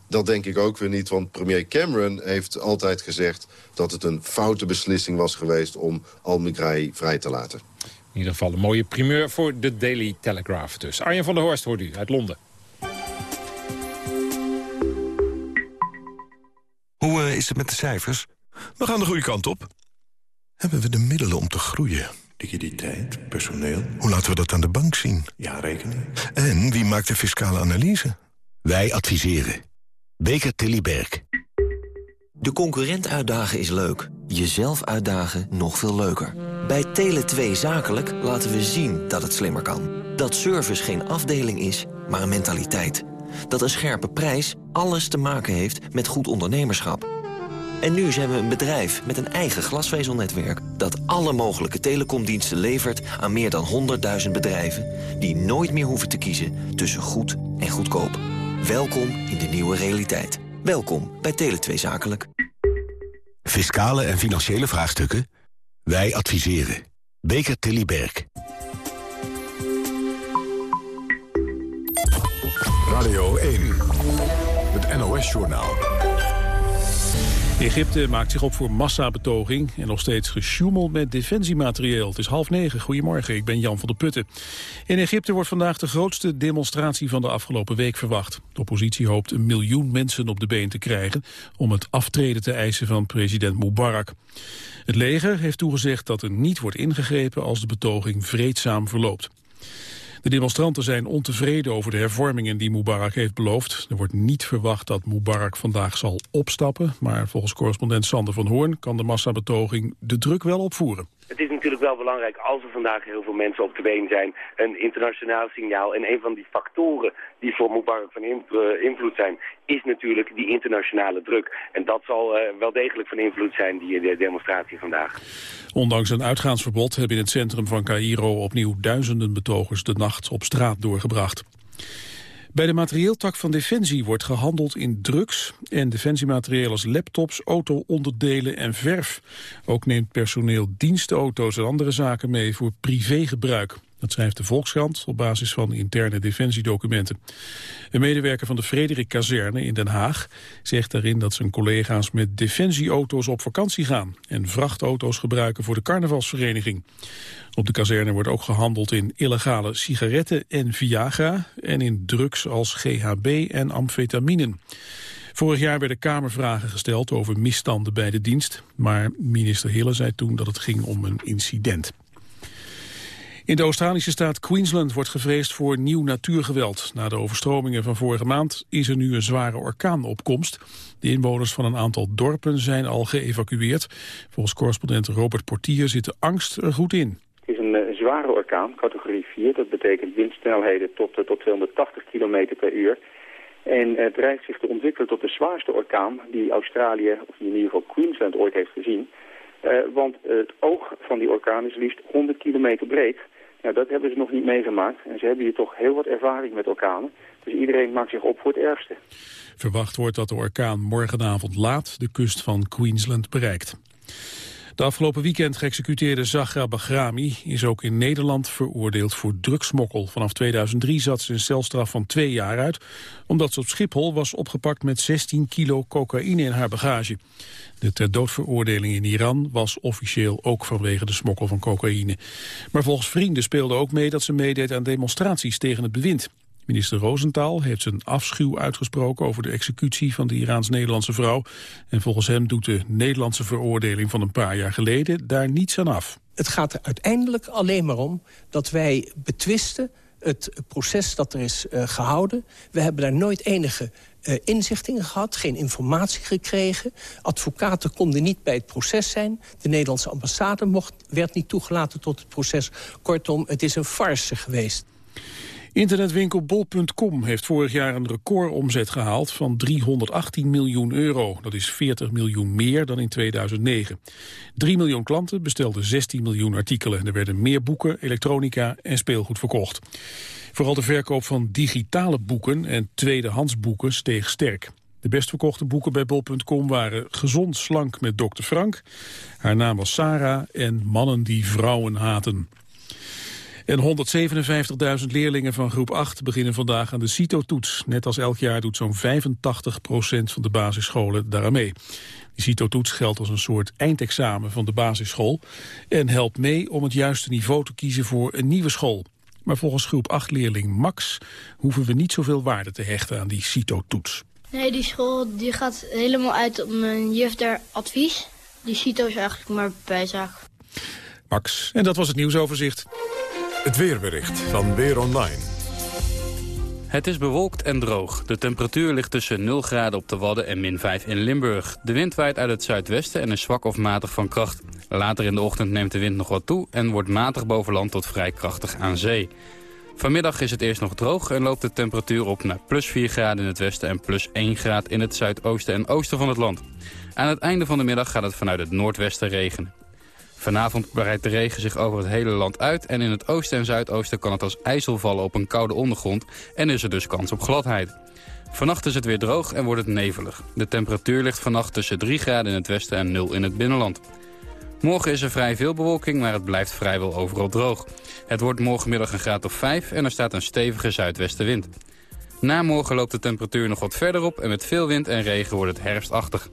Dat denk ik ook weer niet, want premier Cameron heeft altijd gezegd... dat het een foute beslissing was geweest om Al-Megrahi vrij te laten. In ieder geval een mooie primeur voor de Daily Telegraph dus. Arjen van der Horst hoort u uit Londen. Hoe uh, is het met de cijfers? We gaan de goede kant op. Hebben we de middelen om te groeien? Liquiditeit, personeel. Hoe laten we dat aan de bank zien? Ja, rekening. En wie maakt de fiscale analyse? Wij adviseren. Beker Tilly Berg. De concurrent uitdagen is leuk. Jezelf uitdagen nog veel leuker. Bij Tele2 Zakelijk laten we zien dat het slimmer kan. Dat service geen afdeling is maar een mentaliteit. Dat een scherpe prijs alles te maken heeft met goed ondernemerschap. En nu zijn we een bedrijf met een eigen glasvezelnetwerk... dat alle mogelijke telecomdiensten levert aan meer dan 100.000 bedrijven... die nooit meer hoeven te kiezen tussen goed en goedkoop. Welkom in de nieuwe realiteit. Welkom bij Tele2 Zakelijk. Fiscale en financiële vraagstukken? Wij adviseren. Beker Tilly Radio 1. Het NOS-journaal. Egypte maakt zich op voor massabetoging en nog steeds gesjoemel met defensiematerieel. Het is half negen. Goedemorgen, ik ben Jan van der Putten. In Egypte wordt vandaag de grootste demonstratie van de afgelopen week verwacht. De oppositie hoopt een miljoen mensen op de been te krijgen om het aftreden te eisen van president Mubarak. Het leger heeft toegezegd dat er niet wordt ingegrepen als de betoging vreedzaam verloopt. De demonstranten zijn ontevreden over de hervormingen die Mubarak heeft beloofd. Er wordt niet verwacht dat Mubarak vandaag zal opstappen. Maar volgens correspondent Sander van Hoorn kan de massabetoging de druk wel opvoeren. Het is natuurlijk wel belangrijk als er vandaag heel veel mensen op de been zijn, een internationaal signaal. En een van die factoren die voor Mubarak van eh, invloed zijn, is natuurlijk die internationale druk. En dat zal uh, wel degelijk van invloed zijn, die de demonstratie vandaag. Ondanks een uitgaansverbod hebben in het centrum van Cairo opnieuw duizenden betogers de nacht op straat doorgebracht. Bij de materieeltak van Defensie wordt gehandeld in drugs en defensiematerieel als laptops, auto-onderdelen en verf. Ook neemt personeel dienstauto's en andere zaken mee voor privégebruik. Dat schrijft de Volkskrant op basis van interne defensiedocumenten. Een medewerker van de Frederik Kazerne in Den Haag zegt daarin dat zijn collega's met defensieauto's op vakantie gaan en vrachtauto's gebruiken voor de carnavalsvereniging. Op de kazerne wordt ook gehandeld in illegale sigaretten en Viagra en in drugs als GHB en amfetaminen. Vorig jaar werden Kamervragen gesteld over misstanden bij de dienst, maar minister Hille zei toen dat het ging om een incident. In de Australische staat Queensland wordt gevreesd voor nieuw natuurgeweld. Na de overstromingen van vorige maand is er nu een zware orkaanopkomst. De inwoners van een aantal dorpen zijn al geëvacueerd. Volgens correspondent Robert Portier zit de angst er goed in. Het is een uh, zware orkaan, categorie 4. Dat betekent windsnelheden tot, uh, tot 280 km per uur. En het dreigt zich te ontwikkelen tot de zwaarste orkaan die Australië, of in ieder geval Queensland, ooit heeft gezien. want het oog van die orkaan is liefst 100 kilometer breed. Nou, dat hebben ze nog niet meegemaakt. En ze hebben hier toch heel wat ervaring met orkanen. Dus iedereen maakt zich op voor het ergste. Verwacht wordt dat de orkaan morgenavond laat de kust van Queensland bereikt. De afgelopen weekend geëxecuteerde Zahra Bahrami is ook in Nederland veroordeeld voor drugsmokkel. Vanaf 2003 zat ze een celstraf van twee jaar uit, omdat ze op Schiphol was opgepakt met 16 kilo cocaïne in haar bagage. De ter doodveroordeling in Iran was officieel ook vanwege de smokkel van cocaïne. Maar volgens vrienden speelde ook mee dat ze meedeed aan demonstraties tegen het bewind. Minister Rosenthal heeft zijn afschuw uitgesproken over de executie van de Iraans-Nederlandse vrouw. En volgens hem doet de Nederlandse veroordeling van een paar jaar geleden daar niets aan af. Het gaat er uiteindelijk alleen maar om dat wij betwisten het proces dat er is uh, gehouden. We hebben daar nooit enige uh, inzichtingen gehad, geen informatie gekregen. Advocaten konden niet bij het proces zijn. De Nederlandse ambassade mocht, werd niet toegelaten tot het proces. Kortom, het is een farce geweest. Internetwinkel bol.com heeft vorig jaar een recordomzet gehaald van 318 miljoen euro. Dat is 40 miljoen meer dan in 2009. 3 miljoen klanten bestelden 16 miljoen artikelen. En er werden meer boeken, elektronica en speelgoed verkocht. Vooral de verkoop van digitale boeken en tweedehands boeken steeg sterk. De best verkochte boeken bij bol.com waren Gezond slank met Dr. Frank. Haar naam was Sarah en Mannen die vrouwen haten. En 157.000 leerlingen van groep 8 beginnen vandaag aan de CITO-toets. Net als elk jaar doet zo'n 85% van de basisscholen daaraan mee. De CITO-toets geldt als een soort eindexamen van de basisschool... en helpt mee om het juiste niveau te kiezen voor een nieuwe school. Maar volgens groep 8-leerling Max hoeven we niet zoveel waarde te hechten aan die CITO-toets. Nee, die school die gaat helemaal uit op mijn juf der advies. Die CITO is eigenlijk maar bijzaak. Max, en dat was het nieuwsoverzicht. Het weerbericht van Weer Online. Het is bewolkt en droog. De temperatuur ligt tussen 0 graden op de Wadden en min 5 in Limburg. De wind waait uit het zuidwesten en is zwak of matig van kracht. Later in de ochtend neemt de wind nog wat toe en wordt matig boven land tot vrij krachtig aan zee. Vanmiddag is het eerst nog droog en loopt de temperatuur op naar plus 4 graden in het westen en plus 1 graad in het zuidoosten en oosten van het land. Aan het einde van de middag gaat het vanuit het noordwesten regenen. Vanavond breidt de regen zich over het hele land uit... en in het oosten en zuidoosten kan het als ijzel vallen op een koude ondergrond... en is er dus kans op gladheid. Vannacht is het weer droog en wordt het nevelig. De temperatuur ligt vannacht tussen 3 graden in het westen en 0 in het binnenland. Morgen is er vrij veel bewolking, maar het blijft vrijwel overal droog. Het wordt morgenmiddag een graad of 5 en er staat een stevige zuidwestenwind. Na morgen loopt de temperatuur nog wat verder op... en met veel wind en regen wordt het herfstachtig.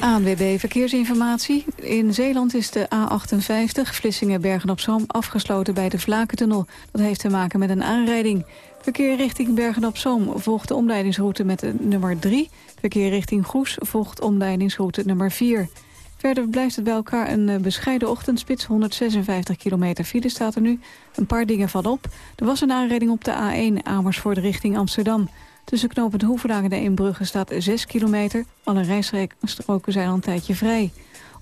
ANWB Verkeersinformatie. In Zeeland is de A58 Vlissingen-Bergen-op-Zoom afgesloten bij de Vlakentunnel. Dat heeft te maken met een aanrijding. Verkeer richting Bergen-op-Zoom volgt de omleidingsroute met nummer 3. Verkeer richting Goes volgt omleidingsroute nummer 4. Verder blijft het bij elkaar een eh, bescheiden ochtendspits. 156 kilometer file staat er nu. Een paar dingen vallen op. Er was een aanrijding op de A1 Amersfoort richting Amsterdam. Tussen knooppunt Hoevendaag en de Eembrugge staat 6 kilometer. Alle rijstroken zijn al een tijdje vrij.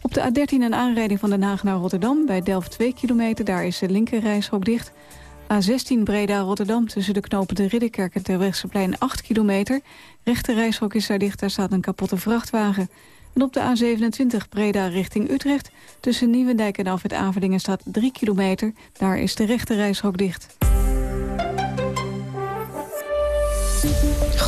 Op de A13 een aanrijding van Den Haag naar Rotterdam. Bij Delft 2 kilometer, daar is de linker rijstrook dicht. A16 Breda-Rotterdam tussen de knopen de Ridderkerk en Terwegsplein 8 kilometer. Rechter rijstrook is daar dicht, daar staat een kapotte vrachtwagen. En op de A27 Breda richting Utrecht tussen Nieuwendijk en Alfred Averdingen staat 3 kilometer. Daar is de rechter rijstrook dicht.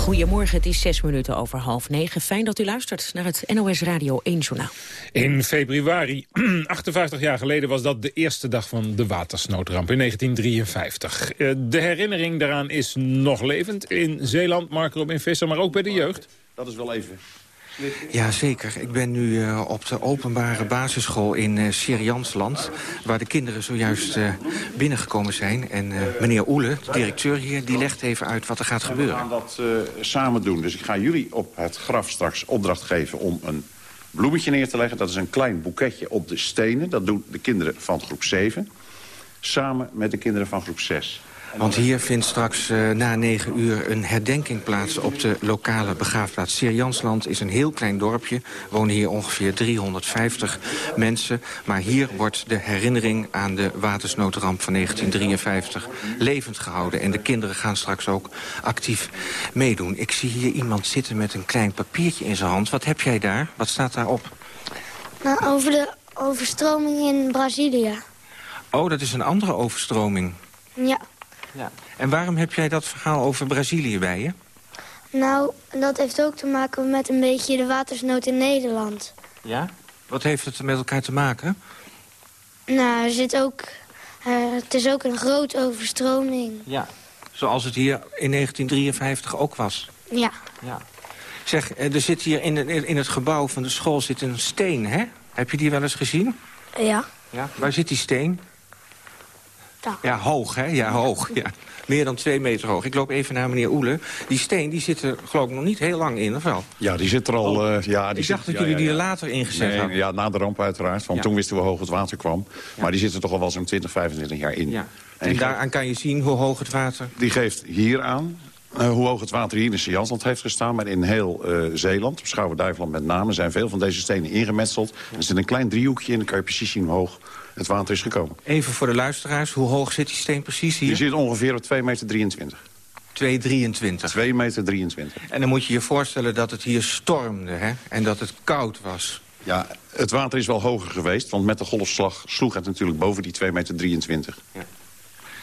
Goedemorgen, het is zes minuten over half negen. Fijn dat u luistert naar het NOS Radio 1 Journaal. In februari, 58 jaar geleden, was dat de eerste dag van de watersnoodramp in 1953. Eh, de herinnering daaraan is nog levend in Zeeland, Mark Robin Visser, maar ook bij de jeugd. Dat is wel even ja, zeker. Ik ben nu uh, op de openbare basisschool in uh, Siriansland... waar de kinderen zojuist uh, binnengekomen zijn. En meneer Oele, de directeur hier, die legt even uit wat er gaat gebeuren. We gaan dat samen doen. Dus ik ga jullie op het graf straks opdracht geven om een bloemetje neer te leggen. Dat is een klein boeketje op de stenen. Dat doen de kinderen van groep 7. Samen met de kinderen van groep 6. Want hier vindt straks uh, na negen uur een herdenking plaats op de lokale begraafplaats. Sierjansland is een heel klein dorpje. Wonen hier ongeveer 350 mensen. Maar hier wordt de herinnering aan de watersnoodramp van 1953 levend gehouden. En de kinderen gaan straks ook actief meedoen. Ik zie hier iemand zitten met een klein papiertje in zijn hand. Wat heb jij daar? Wat staat daarop? Nou, over de overstroming in Brazilië. Oh, dat is een andere overstroming. Ja. Ja. En waarom heb jij dat verhaal over Brazilië bij je? Nou, dat heeft ook te maken met een beetje de watersnood in Nederland. Ja? Wat heeft het met elkaar te maken? Nou, er zit ook, uh, het is ook een grote overstroming. Ja, zoals het hier in 1953 ook was. Ja. ja. Zeg, eh, er zit hier in, in het gebouw van de school zit een steen, hè? Heb je die wel eens gezien? Ja. ja. Waar zit die steen? Ja, hoog, hè? Ja, hoog. Ja. Meer dan twee meter hoog. Ik loop even naar meneer Oele. Die steen die zit er geloof ik nog niet heel lang in, of wel? Ja, die zit er al... Oh. Uh, ja, die ik dacht dat jullie die er later ingezet nee, hadden. Ja, na de ramp uiteraard. Want toen wisten we hoe hoog het water kwam. Maar die zit er toch al wel zo'n 20, 25 jaar in. Ja. En, en daaraan kan je zien hoe hoog het water... Die geeft hier aan uh, hoe hoog het water hier in Sint-Jansland heeft gestaan. Maar in heel uh, Zeeland, Schouwen-Duiveland met name... zijn veel van deze stenen ingemetseld. Er zit een klein driehoekje in, dan kan je precies zien hoe hoog het water is gekomen. Even voor de luisteraars, hoe hoog zit die steen precies hier? Die zit ongeveer op 2,23 meter. 23. 2,23. 2 meter 23. En dan moet je je voorstellen dat het hier stormde hè? en dat het koud was. Ja, het water is wel hoger geweest, want met de golfslag sloeg het natuurlijk boven die 2,23 meter. 23. Ja.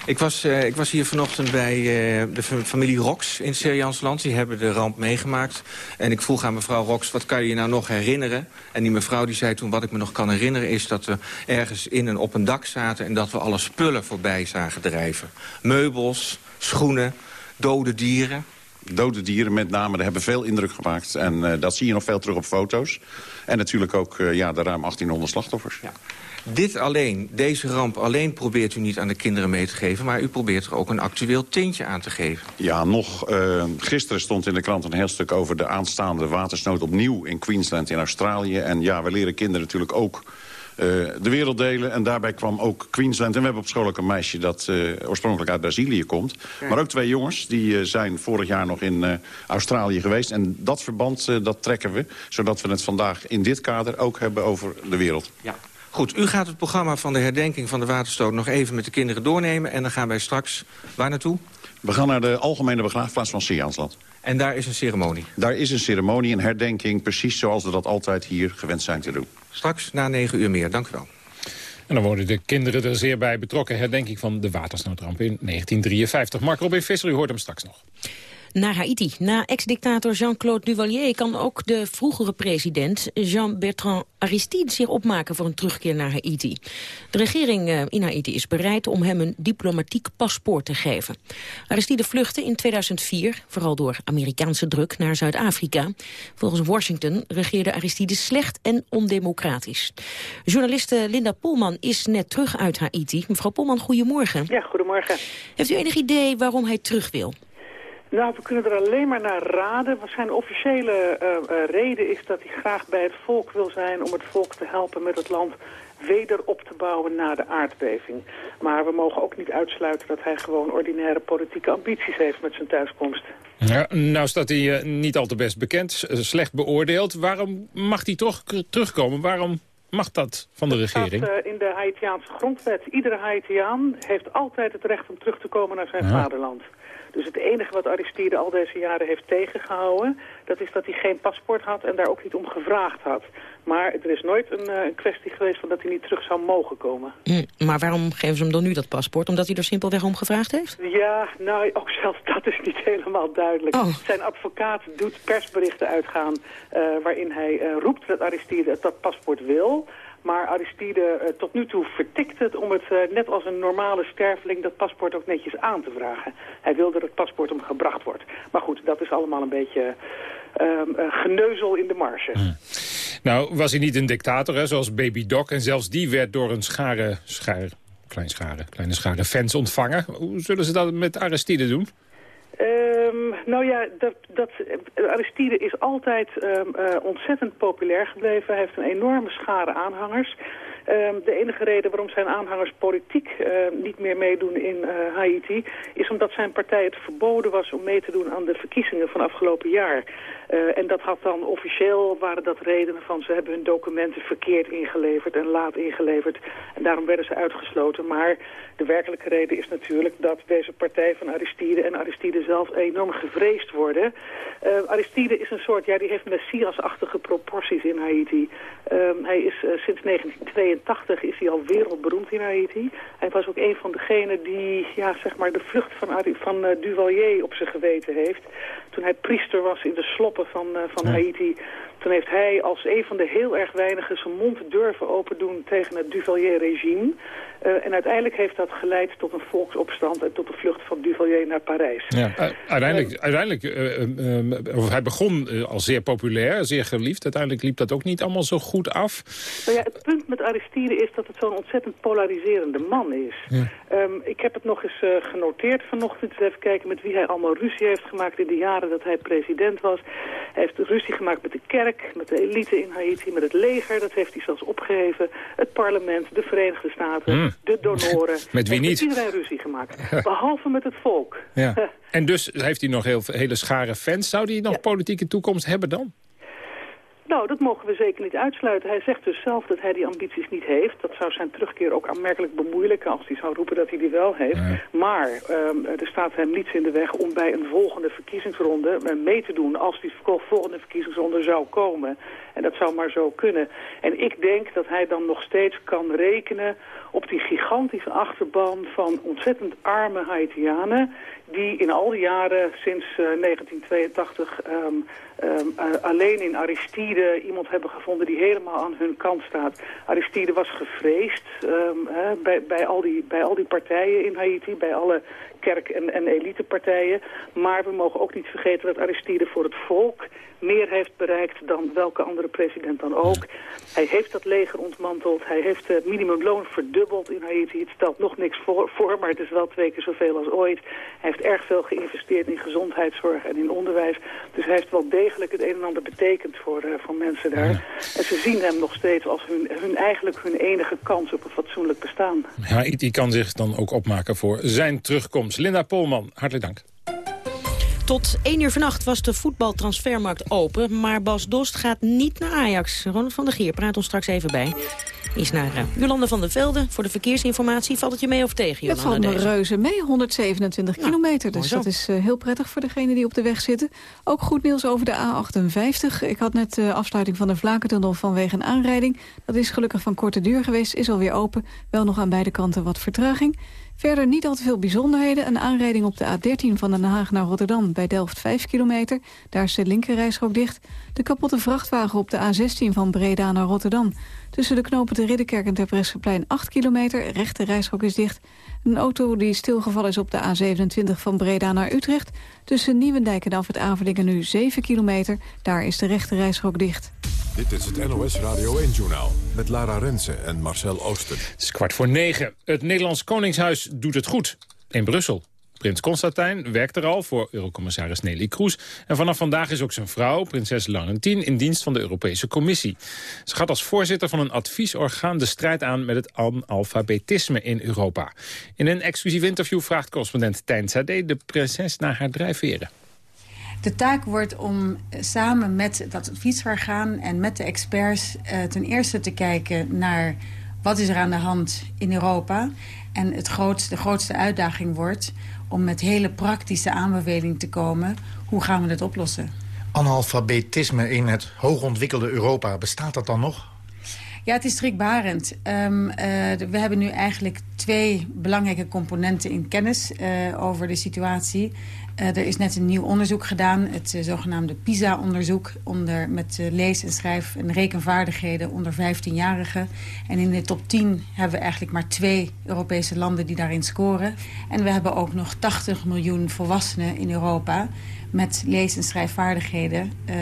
Ik was, uh, ik was hier vanochtend bij uh, de familie Rox in Serjansland. Die hebben de ramp meegemaakt. En ik vroeg aan mevrouw Rox, wat kan je je nou nog herinneren? En die mevrouw die zei toen, wat ik me nog kan herinneren... is dat we ergens in en op een dak zaten... en dat we alle spullen voorbij zagen drijven. Meubels, schoenen, dode dieren. Dode dieren met name, hebben veel indruk gemaakt. En uh, dat zie je nog veel terug op foto's. En natuurlijk ook ja, de ruim 1800 slachtoffers. Ja. Dit alleen, deze ramp alleen probeert u niet aan de kinderen mee te geven... maar u probeert er ook een actueel tintje aan te geven. Ja, nog uh, gisteren stond in de krant een heel stuk over de aanstaande watersnood opnieuw in Queensland in Australië. En ja, we leren kinderen natuurlijk ook uh, de wereld delen. En daarbij kwam ook Queensland. En we hebben op school ook een meisje dat uh, oorspronkelijk uit Brazilië komt. Maar ook twee jongens, die uh, zijn vorig jaar nog in Australië geweest. En dat verband, dat trekken we, zodat we het vandaag in dit kader ook hebben over de wereld. Ja. Goed, u gaat het programma van de herdenking van de waterstoot... nog even met de kinderen doornemen. En dan gaan wij straks waar naartoe? We gaan naar de algemene begraafplaats van Siaansland. En daar is een ceremonie? Daar is een ceremonie, een herdenking, precies zoals we dat altijd hier gewend zijn te doen. Straks na negen uur meer, dank u wel. En dan worden de kinderen er zeer bij betrokken. Herdenking van de watersnoodramp in 1953. Mark Robin Visser, u hoort hem straks nog naar Haiti. Na ex-dictator Jean-Claude Duvalier kan ook de vroegere president Jean-Bertrand Aristide zich opmaken voor een terugkeer naar Haiti. De regering eh, in Haiti is bereid om hem een diplomatiek paspoort te geven. Aristide vluchtte in 2004, vooral door Amerikaanse druk, naar Zuid-Afrika. Volgens Washington regeerde Aristide slecht en ondemocratisch. Journaliste Linda Polman is net terug uit Haiti. Mevrouw Polman, goedemorgen. Ja, goedemorgen. Heeft u enig idee waarom hij terug wil? Nou, we kunnen er alleen maar naar raden. Zijn officiële uh, reden is dat hij graag bij het volk wil zijn... om het volk te helpen met het land weder op te bouwen na de aardbeving. Maar we mogen ook niet uitsluiten dat hij gewoon ordinaire politieke ambities heeft met zijn thuiskomst. Ja, nou staat hij uh, niet al te best bekend, slecht beoordeeld. Waarom mag hij toch terugkomen? Waarom mag dat van de regering? Staat in de Haitiaanse grondwet. Iedere Haitiaan heeft altijd het recht om terug te komen naar zijn vaderland. Dus het enige wat Aristide al deze jaren heeft tegengehouden... dat is dat hij geen paspoort had en daar ook niet om gevraagd had. Maar er is nooit een, uh, een kwestie geweest van dat hij niet terug zou mogen komen. Mm, maar waarom geven ze hem dan nu dat paspoort? Omdat hij er simpelweg om gevraagd heeft? Ja, nou, ook zelfs dat is niet helemaal duidelijk. Oh. Zijn advocaat doet persberichten uitgaan... Uh, waarin hij uh, roept dat Aristide dat paspoort wil... Maar Aristide uh, tot nu toe vertikt het om het uh, net als een normale sterveling dat paspoort ook netjes aan te vragen. Hij wil dat het paspoort hem gebracht wordt. Maar goed, dat is allemaal een beetje uh, geneuzel in de marge. Hmm. Nou, was hij niet een dictator, hè, zoals Baby Doc. En zelfs die werd door een schare, schare, klein schare, kleine schare fans ontvangen. Hoe zullen ze dat met Aristide doen? Um, nou ja, dat, dat, Aristide is altijd um, uh, ontzettend populair gebleven. Hij heeft een enorme schare aanhangers. Um, de enige reden waarom zijn aanhangers politiek niet meer meedoen in uh, Haiti... is omdat zijn partij het verboden was om mee te doen aan de verkiezingen van afgelopen jaar. Uh, en dat had dan officieel, waren dat redenen van... ze hebben hun documenten verkeerd ingeleverd en laat ingeleverd. En daarom werden ze uitgesloten. Maar de werkelijke reden is natuurlijk dat deze partij van Aristide... en Aristide zelf enorm gevreesd worden. Aristide is een soort, ja, die heeft messiasachtige proporties in Haiti. hij is sinds 1982 1982 is hij al wereldberoemd in Haiti. Hij was ook een van degenen die ja, zeg maar de vlucht van, van Duvalier op zijn geweten heeft. Toen hij priester was in de sloppen van, uh, van. Haiti... Toen heeft hij als een van de heel erg weinigen zijn mond durven open doen tegen het Duvalier-regime. Uh, en uiteindelijk heeft dat geleid tot een volksopstand en tot de vlucht van Duvalier naar Parijs. Ja, uh, uiteindelijk, uh, uiteindelijk hij begon als zeer populair, zeer geliefd. Uiteindelijk liep dat ook niet allemaal zo goed af. Nou ja, het punt met Aristide is dat het zo'n ontzettend polariserende man is. Ja. Um, ik heb het nog eens genoteerd vanochtend. Even kijken met wie hij allemaal ruzie heeft gemaakt in de jaren dat hij president was. Hij heeft ruzie gemaakt met de kerk met de elite in Haiti, met het leger. Dat heeft hij zelfs opgeheven. Het parlement, de Verenigde Staten, mm. de donoren. met wie niet? iedereen ruzie gemaakt. Behalve met het volk. Ja. en dus heeft hij nog heel, hele schare fans. Zou hij nog ja. politieke toekomst hebben dan? Nou, dat mogen we zeker niet uitsluiten. Hij zegt dus zelf dat hij die ambities niet heeft. Dat zou zijn terugkeer ook aanmerkelijk bemoeilijken als hij zou roepen dat hij die wel heeft. Maar um, er staat hem niets in de weg om bij een volgende verkiezingsronde uh, mee te doen als die volgende verkiezingsronde zou komen. En dat zou maar zo kunnen. En ik denk dat hij dan nog steeds kan rekenen op die gigantische achterban van ontzettend arme Haitianen... die in al die jaren sinds uh, 1982 um, um, uh, alleen in Aristide iemand hebben gevonden die helemaal aan hun kant staat. Aristide was gevreesd um, uh, bij, bij, al die, bij al die partijen in Haiti, bij alle kerk- en, en elitepartijen. Maar we mogen ook niet vergeten dat Aristide voor het volk meer heeft bereikt dan welke andere president dan ook. Hij heeft dat leger ontmanteld. Hij heeft het minimumloon verdubbeld in Haiti. Het stelt nog niks voor, voor, maar het is wel twee keer zoveel als ooit. Hij heeft erg veel geïnvesteerd in gezondheidszorg en in onderwijs. Dus hij heeft wel degelijk het een en ander betekend voor, uh, voor mensen daar. Ja. En ze zien hem nog steeds als hun, hun eigenlijk hun enige kans op een fatsoenlijk bestaan. Haiti kan zich dan ook opmaken voor zijn terugkomst. Linda Polman, hartelijk dank. Tot 1 uur vannacht was de voetbaltransfermarkt open... maar Bas Dost gaat niet naar Ajax. Ronald van der Gier praat ons straks even bij. Is naar uh, Jolanda van der Velde voor de verkeersinformatie. Valt het je mee of tegen, Het Jolanda? valt me reuze mee, 127 kilometer. Dus dat is eh, heel prettig voor degenen die op de weg zitten. Ook goed nieuws over de A58. Ik had net de afsluiting van de Vlakentunnel vanwege een aanrijding. Dat is gelukkig van korte duur geweest, is alweer open. Wel nog aan beide kanten wat vertraging. Verder niet al te veel bijzonderheden. Een aanrijding op de A13 van Den Haag naar Rotterdam bij Delft 5 kilometer. Daar is de linkerrijstrook dicht. De kapotte vrachtwagen op de A16 van Breda naar Rotterdam. Tussen de knopen de Ridderkerk en Terbrechtseplein 8 kilometer. Rechte rijstrook is dicht. Een auto die stilgevallen is op de A27 van Breda naar Utrecht. Tussen Nieuwendijk en af het Avelingen nu 7 kilometer. Daar is de rechte rijstrook dicht. Dit is het NOS Radio 1-journaal met Lara Rensen en Marcel Oosten. Het is kwart voor negen. Het Nederlands Koningshuis doet het goed. In Brussel. Prins Constantijn werkt er al voor Eurocommissaris Nelly Kroes. En vanaf vandaag is ook zijn vrouw, prinses Laurentien, in dienst van de Europese Commissie. Ze gaat als voorzitter van een adviesorgaan de strijd aan met het analfabetisme in Europa. In een exclusief interview vraagt correspondent Tijn Sade de prinses naar haar drijfveren. De taak wordt om samen met dat adviesorgaan en met de experts... eh, ten eerste te kijken naar wat is er aan de hand in Europa. En het grootste, de grootste uitdaging wordt om met hele praktische aanbevelingen te komen. Hoe gaan we het oplossen? Analfabetisme in het hoogontwikkelde Europa, bestaat dat dan nog? Ja, het is schrikbarend. Ehm, eh, we hebben nu eigenlijk twee belangrijke componenten in kennis eh, over de situatie. Eh, er is net een nieuw onderzoek gedaan, het eh, zogenaamde PISA-onderzoek... onder met eh, lees- en schrijf- en rekenvaardigheden onder 15-jarigen. En in de top 10 hebben we eigenlijk maar twee Europese landen die daarin scoren. En we hebben ook nog 80 miljoen volwassenen in Europa met lees- en schrijfvaardigheden... ehm,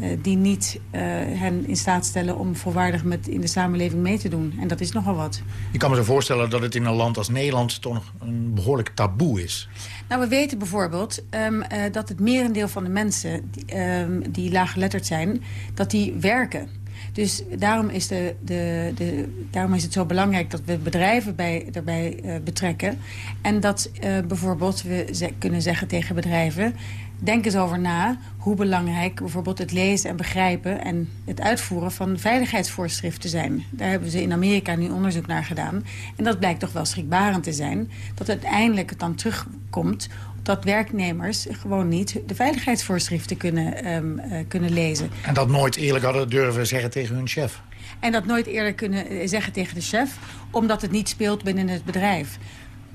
eh, die niet eh, hen in staat stellen om volwaardig met in de samenleving mee te doen. En dat is nogal wat. Je kan me zo voorstellen dat het in een land als Nederland... toch nog een behoorlijk taboe is. Nou, we weten bijvoorbeeld ehm, eh, dat het merendeel van de mensen die, ehm, die laaggeletterd zijn... dat die werken. Dus daarom is, de, de, de, daarom is het zo belangrijk dat we bedrijven bij, daarbij betrekken. En dat bijvoorbeeld we ze- kunnen zeggen tegen bedrijven... denk eens over na hoe belangrijk bijvoorbeeld het lezen en begrijpen... en het uitvoeren van veiligheidsvoorschriften zijn. Daar hebben ze in Amerika nu onderzoek naar gedaan. En dat blijkt toch wel schrikbarend te zijn. Dat uiteindelijk het dan terugkomt dat werknemers gewoon niet de veiligheidsvoorschriften kunnen, ehm, eh, kunnen lezen. En dat nooit eerlijk hadden durven zeggen tegen hun chef. En dat nooit eerder kunnen eh, zeggen tegen de chef, omdat het niet speelt binnen het bedrijf.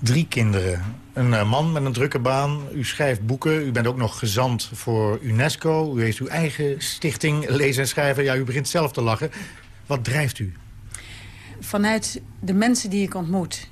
Drie kinderen. Een eh, man met een drukke baan. U schrijft boeken. U bent ook nog gezant voor UNESCO. U heeft uw eigen stichting Lezen en Schrijven. Ja, u begint zelf te lachen. Wat drijft u? Vanuit de mensen die ik ontmoet,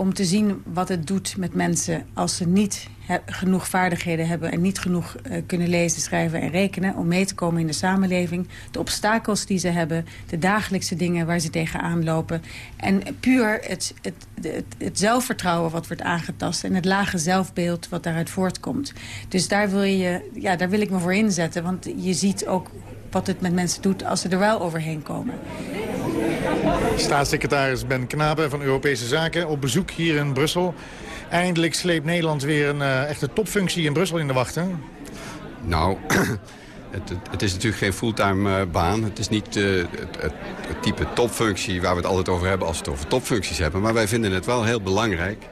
om te zien wat het doet met mensen als ze niet genoeg vaardigheden hebben en niet genoeg eh, kunnen lezen, schrijven en rekenen om mee te komen in de samenleving. De obstakels die ze hebben, de dagelijkse dingen waar ze tegenaan lopen. En puur het, het, het, het zelfvertrouwen wat wordt aangetast en het lage zelfbeeld wat daaruit voortkomt. Dus daar wil, je, ja, daar wil ik me voor inzetten, want je ziet ook wat het met mensen doet als ze er wel overheen komen. Staatssecretaris Ben Knapen van Europese Zaken op bezoek hier in Brussel. Eindelijk sleept Nederland weer een eh, echte topfunctie in Brussel in de wacht, hè? Nou, het, het, het is natuurlijk geen fulltime eh, baan. Het is niet eh, het, het, het type topfunctie waar we het altijd over hebben als we het over topfuncties hebben. Maar wij vinden het wel heel belangrijk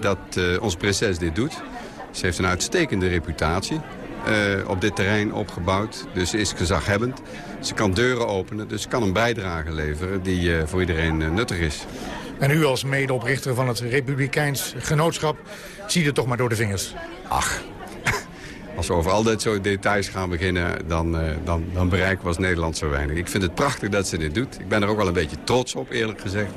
dat eh, onze prinses dit doet. Ze heeft een uitstekende reputatie eh, op dit terrein opgebouwd. Dus ze is gezaghebbend. Ze kan deuren openen, dus ze kan een bijdrage leveren die eh, voor iedereen eh, nuttig is. En u als medeoprichter van het Republikeins Genootschap ziet het toch maar door de vingers. Ach, als we over al dit soort details gaan beginnen, dan, eh, dan, dan bereiken we als Nederland zo weinig. Ik vind het prachtig dat ze dit doet. Ik ben er ook wel een beetje trots op, eerlijk gezegd.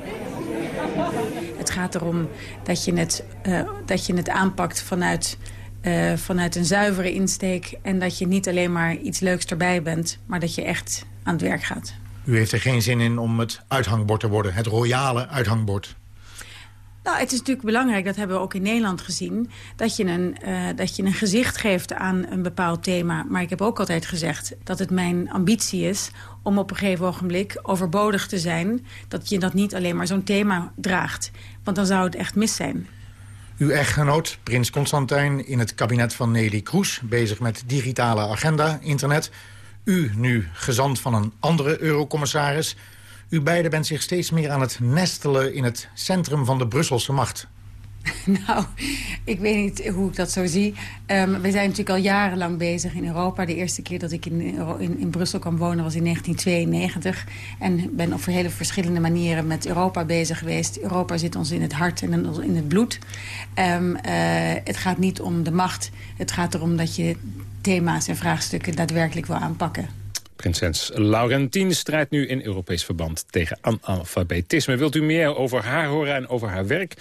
Het gaat erom dat je het, eh, dat je het aanpakt vanuit, eh, vanuit een zuivere insteek... en dat je niet alleen maar iets leuks erbij bent... maar dat je echt aan het werk gaat. U heeft er geen zin in om het uithangbord te worden, het royale uithangbord. Nou, het is natuurlijk belangrijk, dat hebben we ook in Nederland gezien... dat je, een, eh, dat je een gezicht geeft aan een bepaald thema. Maar ik heb ook altijd gezegd dat het mijn ambitie is... om op een gegeven ogenblik overbodig te zijn... dat je dat niet alleen maar zo'n thema draagt. Want dan zou het echt mis zijn. Uw echtgenoot, prins Constantijn, in het kabinet van Nelly Kroes... bezig met digitale agenda, internet. U nu gezant van een andere eurocommissaris. U beiden bent zich steeds meer aan het nestelen... in het centrum van de Brusselse macht. Nou, ik weet niet hoe ik dat zo zie. Um, we zijn natuurlijk al jarenlang bezig in Europa. De eerste keer dat ik in, in, in, Brussel kwam wonen was in 1992. En ben op hele verschillende manieren met Europa bezig geweest. Europa zit ons in het hart en in het bloed. Um, uh, het gaat niet om de macht. Het gaat erom dat je thema's en vraagstukken daadwerkelijk wil aanpakken. Prinses Laurentien strijdt nu in Europees verband tegen analfabetisme. Wilt u meer over haar horen en over haar werk?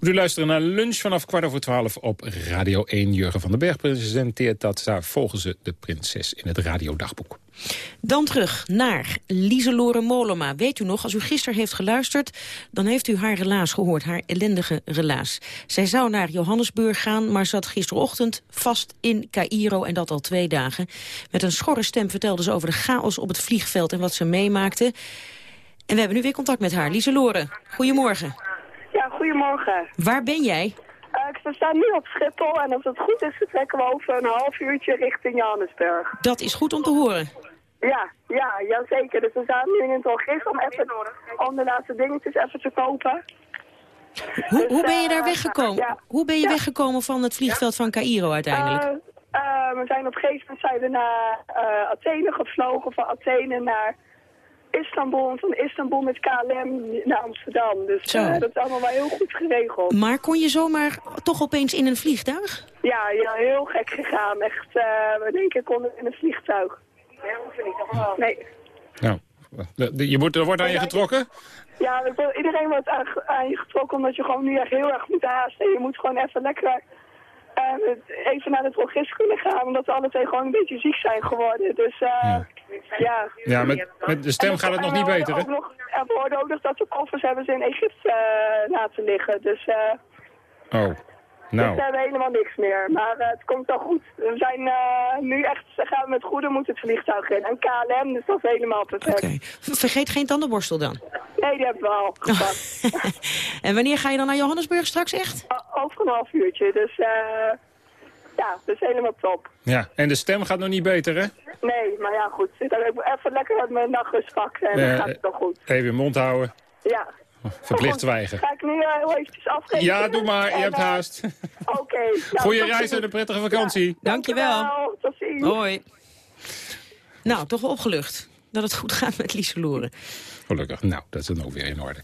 Moet u luisteren naar lunch vanaf kwart over twaalf op Radio 1. Jurgen van den Berg presenteert dat. Daar volgen ze de prinses in het radiodagboek. Dan terug naar Lieselore Molema. Weet u nog, als u gisteren heeft geluisterd... dan heeft u haar relaas gehoord, haar ellendige relaas. Zij zou naar Johannesburg gaan, maar zat gisterochtend vast in Cairo... en dat al twee dagen. Met een schorre stem vertelde ze over de chaos op het vliegveld... en wat ze meemaakte. En we hebben nu weer contact met haar. Lieselore, goedemorgen. Ja, goedemorgen. Waar ben jij? Uh, we staan nu op Schiphol en als het goed is vertrekken we over een half uurtje richting Johannesburg. Dat is goed om te horen. Ja, ja, ja zeker. Dus we staan nu in het om, even, om de laatste dingetjes even te kopen. Hoe, hoe ben je daar weggekomen? Hoe ben je weggekomen van het vliegveld van Cairo uiteindelijk? Uh, uh, we zijn op een gegeven moment zijn we naar Athene gevlogen, van Athene naar Istanbul en van Istanbul met KLM naar Amsterdam. Dus uh, dat is allemaal wel heel goed geregeld. Maar kon je zomaar toch opeens in een vliegtuig? Ja, ja heel gek gegaan. Echt, we denken konden in een vliegtuig. Nee, hoeven niet. Nee. Nou, je moet, er wordt aan je getrokken? Ja, iedereen wordt aan je getrokken omdat je gewoon nu echt heel erg moet haasten. Je moet gewoon even lekker uh, even naar het orkest kunnen gaan. Omdat we alle twee gewoon een beetje ziek zijn geworden. Dus uh, ja. Ja, ja met, met de stem gaat het nog niet beter, hè? Nog, we hoorden ook nog dat de koffers hebben ze in Egypte uh, laten liggen. Dus... oh. Nou. Dus we hebben helemaal niks meer. Maar uh, het komt wel goed. We zijn uh, nu echt, gaan we met goede moed het vliegtuig in. En KLM, dus dat is helemaal perfect. Oké. Okay. Vergeet geen tandenborstel dan? Nee, die hebben we al gepakt. en wanneer ga je dan naar Johannesburg straks echt? O over een half uurtje. Dus uh, ja, dat is helemaal top. Ja, en de stem gaat nog niet beter, hè? Nee, maar ja, goed. Zit dan even lekker met mijn nachtrust pakken en dan gaat het toch goed. Even je mond houden. Ja. Verplicht zwijgen. Ga ik nu uh, heel eventjes afgeven? Ja, doe maar. Je hebt haast. Oké. Okay, nou, Goeie reis en een prettige vakantie. Ja, dankjewel. dankjewel. Tot ziens. Hoi. Nou, toch wel opgelucht dat het goed gaat met Lieseloren. Gelukkig. Nou, dat is dan ook weer in orde.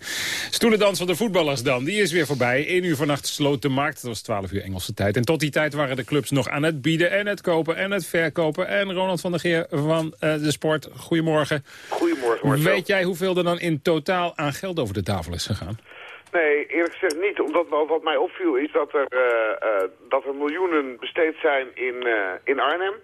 Stoelendans van de voetballers dan. Die is weer voorbij. 1 uur vannacht sloot de markt. Dat was 12 uur Engelse tijd. En tot die tijd waren de clubs nog aan het bieden en het kopen en het verkopen. En Ronald van der Geer van uh, de Sport. Goedemorgen. Goedemorgen. Marcel. Weet jij hoeveel er dan in totaal aan geld over de tafel is gegaan? Nee, eerlijk gezegd niet. Omdat wat mij opviel is dat er, uh, uh, dat er miljoenen besteed zijn in, uh, in Arnhem.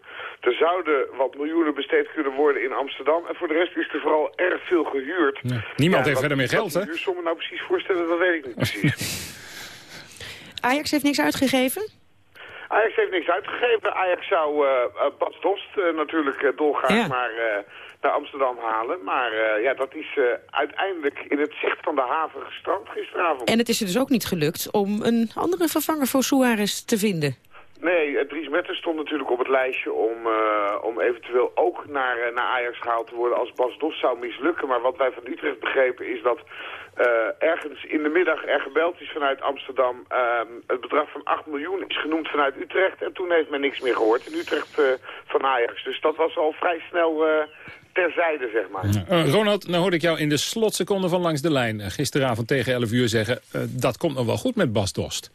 Er zouden wat miljoenen besteed kunnen worden in Amsterdam. En voor de rest is er vooral erg veel gehuurd. Ja. Niemand ja, heeft verder meer geld, hè? Wat huursommen nou precies voorstellen, dat weet ik niet precies. Ajax heeft niks uitgegeven? Ajax heeft niks uitgegeven. Ajax zou Bas Dost natuurlijk dolgraag ja. maar naar Amsterdam halen. Maar uh, ja, dat is uh, uiteindelijk in het zicht van de haven gestrand gisteravond. En het is er dus ook niet gelukt om een andere vervanger voor Suarez te vinden? Nee, Dries Metters stond natuurlijk op het lijstje om, uh, om eventueel ook naar, naar Ajax gehaald te worden als Bas Dos zou mislukken. Maar wat wij van Utrecht begrepen is dat uh, ergens in de middag er gebeld is vanuit Amsterdam. Uh, het bedrag van 8 miljoen is genoemd vanuit Utrecht en toen heeft men niks meer gehoord in Utrecht van Ajax. Dus dat was al vrij snel terzijde, zeg maar. Uh, Ronald, nou hoorde ik jou in de slotseconde van Langs de Lijn... gisteravond tegen 11 uur zeggen... Uh, dat komt nog wel goed met Bas Dost.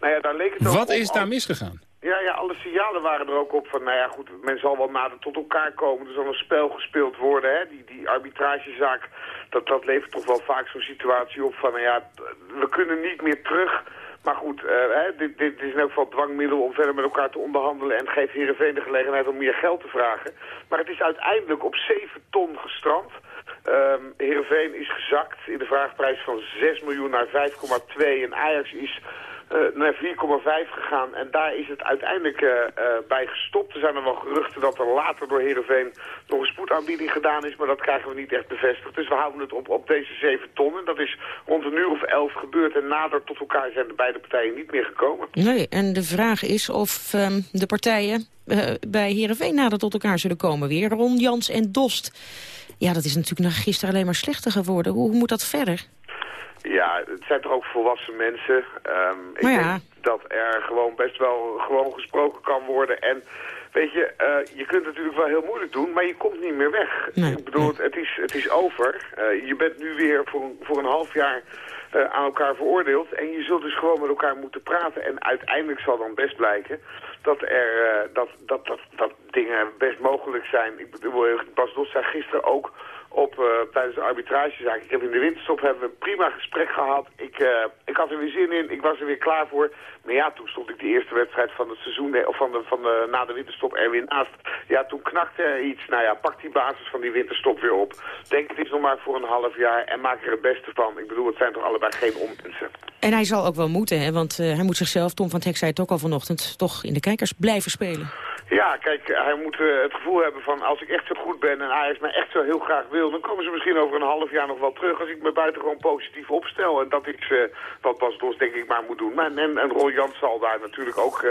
Nou ja, daar leek het Wat op, is daar misgegaan? Ja, ja, alle signalen waren er ook op van, nou ja goed, men zal wel nader tot elkaar komen. Er zal een spel gespeeld worden, hè. Die, die arbitragezaak, dat, dat levert toch wel vaak zo'n situatie op van, nou ja, we kunnen niet meer terug maar goed, hè, dit, dit, is in elk geval dwangmiddel om verder met elkaar te onderhandelen... en geeft Heerenveen de gelegenheid om meer geld te vragen. Maar het is uiteindelijk op 7 ton gestrand. Um, Heerenveen is gezakt in de vraagprijs van 6 miljoen naar 5,2 en Ajax is naar 4,5 gegaan. En daar is het uiteindelijk uh, bij gestopt. Er zijn er wel geruchten dat er later door Heerenveen nog een spoedaanbieding gedaan is. Maar dat krijgen we niet echt bevestigd. Dus we houden het op, op deze 7 ton. En dat is rond een uur of 11 gebeurd. En nader tot elkaar zijn de beide partijen niet meer gekomen. Nee, en de vraag is of um, de partijen bij Heerenveen nader tot elkaar zullen komen weer. Ron, Jans en Dost. Ja, dat is natuurlijk na gisteren alleen maar slechter geworden. Hoe, hoe moet dat verder? Ja, het zijn toch ook volwassen mensen. Um, ik ja. denk dat er gewoon best wel gewoon gesproken kan worden. En weet je, uh, je kunt het natuurlijk wel heel moeilijk doen, maar je komt niet meer weg. Nee. Ik bedoel, het, is, het is over. Uh, je bent nu weer voor, voor een half jaar uh, aan elkaar veroordeeld. En je zult dus gewoon met elkaar moeten praten. En uiteindelijk zal dan best blijken dat er dat, dat, dat, dat dingen best mogelijk zijn. Ik bedoel, Bas Dos zei gisteren ook op, uh, tijdens de arbitragezaak. Ik heb in de winterstop hebben we een prima gesprek gehad. Ik, uh, ik had er weer zin in, ik was er weer klaar voor. Maar ja, toen stond ik de eerste wedstrijd van het seizoen, of van de, van na de winterstop er weer naast. Ja, toen knakte er iets. Nou ja, pak die basis van die winterstop weer op. Denk het is nog maar voor een half jaar en maak er het beste van. Ik bedoel, het zijn toch allebei geen onmensen. En hij zal ook wel moeten, hè? want hij moet zichzelf, Tom van het zei het ook al vanochtend, toch in de kijkers blijven spelen. Ja, kijk, hij moet uh, het gevoel hebben van als ik echt zo goed ben en Ajax mij echt zo heel graag wil, dan komen ze misschien over een half jaar nog wel terug als ik me buitengewoon positief opstel. En dat is uh, wat Bas denk ik maar moet doen. Maar, en, en Roy Jans zal daar natuurlijk ook uh,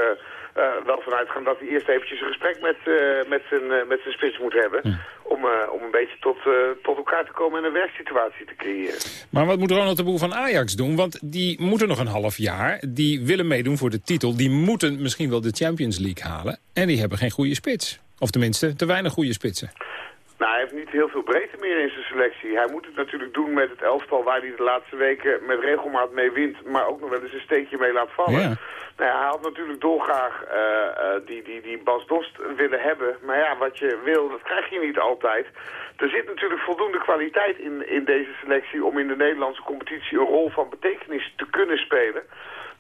wel vanuit gaan dat hij eerst eventjes een gesprek met, met, zijn, met zijn spits moet hebben. Ja. Om, om een beetje tot, tot elkaar te komen en een werksituatie te creëren. Maar wat moet Ronald de Boer van Ajax doen? Want die moeten nog een half jaar. Die willen meedoen voor de titel. Die moeten misschien wel de Champions League halen. En die hebben geen goede spits. Of tenminste, te weinig goede spitsen. Nou, hij heeft niet heel veel breedte meer in zijn selectie. Hij moet het natuurlijk doen met het elftal waar hij de laatste weken met regelmaat mee wint, maar ook nog wel eens een steekje mee laat vallen. Ja. Nou ja, hij had natuurlijk dolgraag uh, die, die, die Bas Dost willen hebben. Maar ja, wat je wil, dat krijg je niet altijd. Er zit natuurlijk voldoende kwaliteit in, in deze selectie om in de Nederlandse competitie een rol van betekenis te kunnen spelen.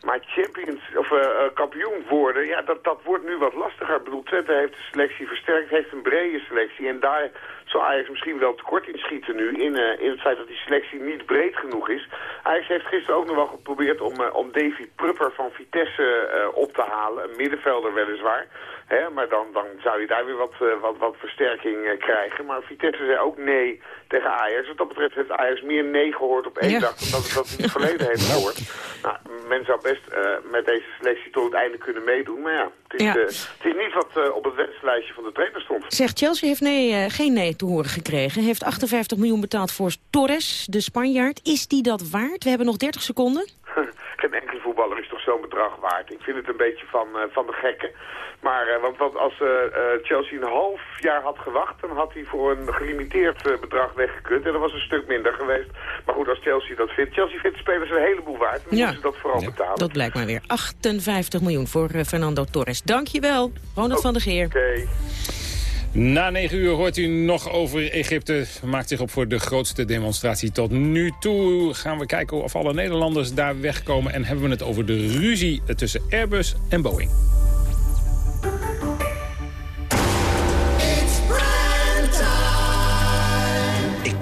Maar champions, of uh, kampioen worden, ja, dat, dat wordt nu wat lastiger. Ik bedoel, Twente heeft de selectie versterkt, heeft een brede selectie. En daar zal Ajax misschien wel tekort in schieten nu, in, uh, in het feit dat die selectie niet breed genoeg is. Ajax heeft gisteren ook nog wel geprobeerd om, uh, om Davy Prupper van Vitesse op te halen. Een middenvelder weliswaar. Hè, maar dan, dan zou je daar weer wat, wat, wat versterking krijgen. Maar Vitesse zei ook nee tegen Ajax. Wat dat betreft heeft Ajax meer nee gehoord op één Ja. dag... dan dat dat in het verleden heeft gehoord. Nou, men zou best met deze selectie tot het einde kunnen meedoen. Maar ja, het is, Ja. het is niet wat op het wenslijstje van de trainer stond. Zegt Chelsea heeft nee, eh, geen nee te horen gekregen. Heeft 58 miljoen betaald voor Torres, de Spanjaard. Is die dat waard? We hebben nog 30 seconden. Geen enkele voetballer is toch zo'n bedrag waard. Ik vind het een beetje van, eh, van de gekken. Maar eh, want, want als eh, Chelsea een half jaar had gewacht... dan had hij voor een gelimiteerd bedrag weggekund. En dat was een stuk minder geweest. Maar goed, als Chelsea dat vindt... Chelsea vindt de spelers een heleboel waard. Dan Ja. moeten ze dat vooral betalen. Dat blijkt maar weer. 58 miljoen voor Fernando Torres. Dankjewel, Ronald van der Geer. Oké. Na negen uur hoort u nog over Egypte. Maakt zich op voor de grootste demonstratie tot nu toe. Gaan we kijken of alle Nederlanders daar wegkomen. En hebben we het over de ruzie tussen Airbus en Boeing.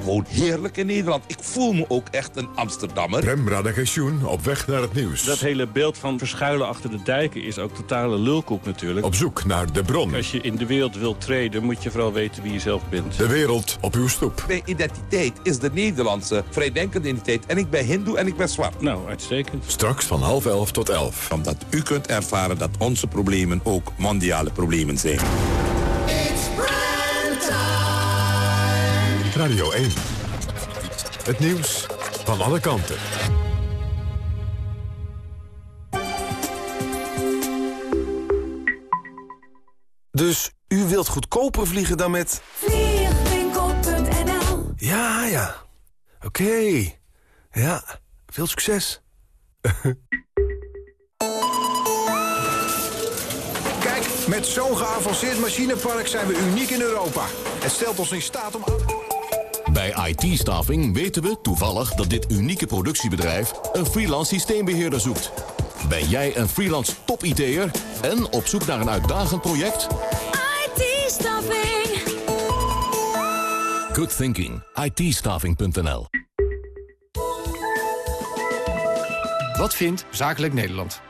Ik woon heerlijk in Nederland. Ik voel me ook echt een Amsterdammer. Prem Radagensjoen op weg naar het nieuws. Dat hele beeld van verschuilen achter de dijken is ook totale lulkoek natuurlijk. Op zoek naar de bron. Als je in de wereld wilt treden, moet je vooral weten wie je zelf bent. De wereld op uw stoep. Mijn identiteit is de Nederlandse vrijdenkende identiteit. En ik ben hindoe en ik ben zwart. Nou, uitstekend. Straks van half elf tot elf. Omdat u kunt ervaren dat onze problemen ook mondiale problemen zijn. Radio 1. Het nieuws van alle kanten. Dus u wilt goedkoper vliegen dan met... Vliegwinkel.nl Ja, ja. Oké. Ja, veel succes. Kijk, met zo'n geavanceerd machinepark zijn we uniek in Europa. Het stelt ons in staat om... Bij IT-staffing weten we toevallig dat dit unieke productiebedrijf een freelance systeembeheerder zoekt. Ben jij een freelance top-IT'er en op zoek naar een uitdagend project? IT-staffing. Good thinking. IT-staffing.nl Wat vindt Zakelijk Nederland?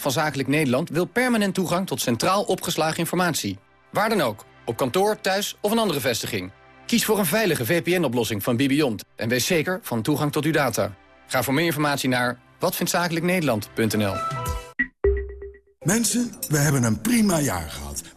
van Zakelijk Nederland wil permanent toegang tot centraal opgeslagen informatie. Waar dan ook, op kantoor, thuis of een andere vestiging. Kies voor een veilige VPN-oplossing van Bibiont en wees zeker van toegang tot uw data. Ga voor meer informatie naar watvindzakelijknederland.nl. Mensen, we hebben een prima jaar gehad.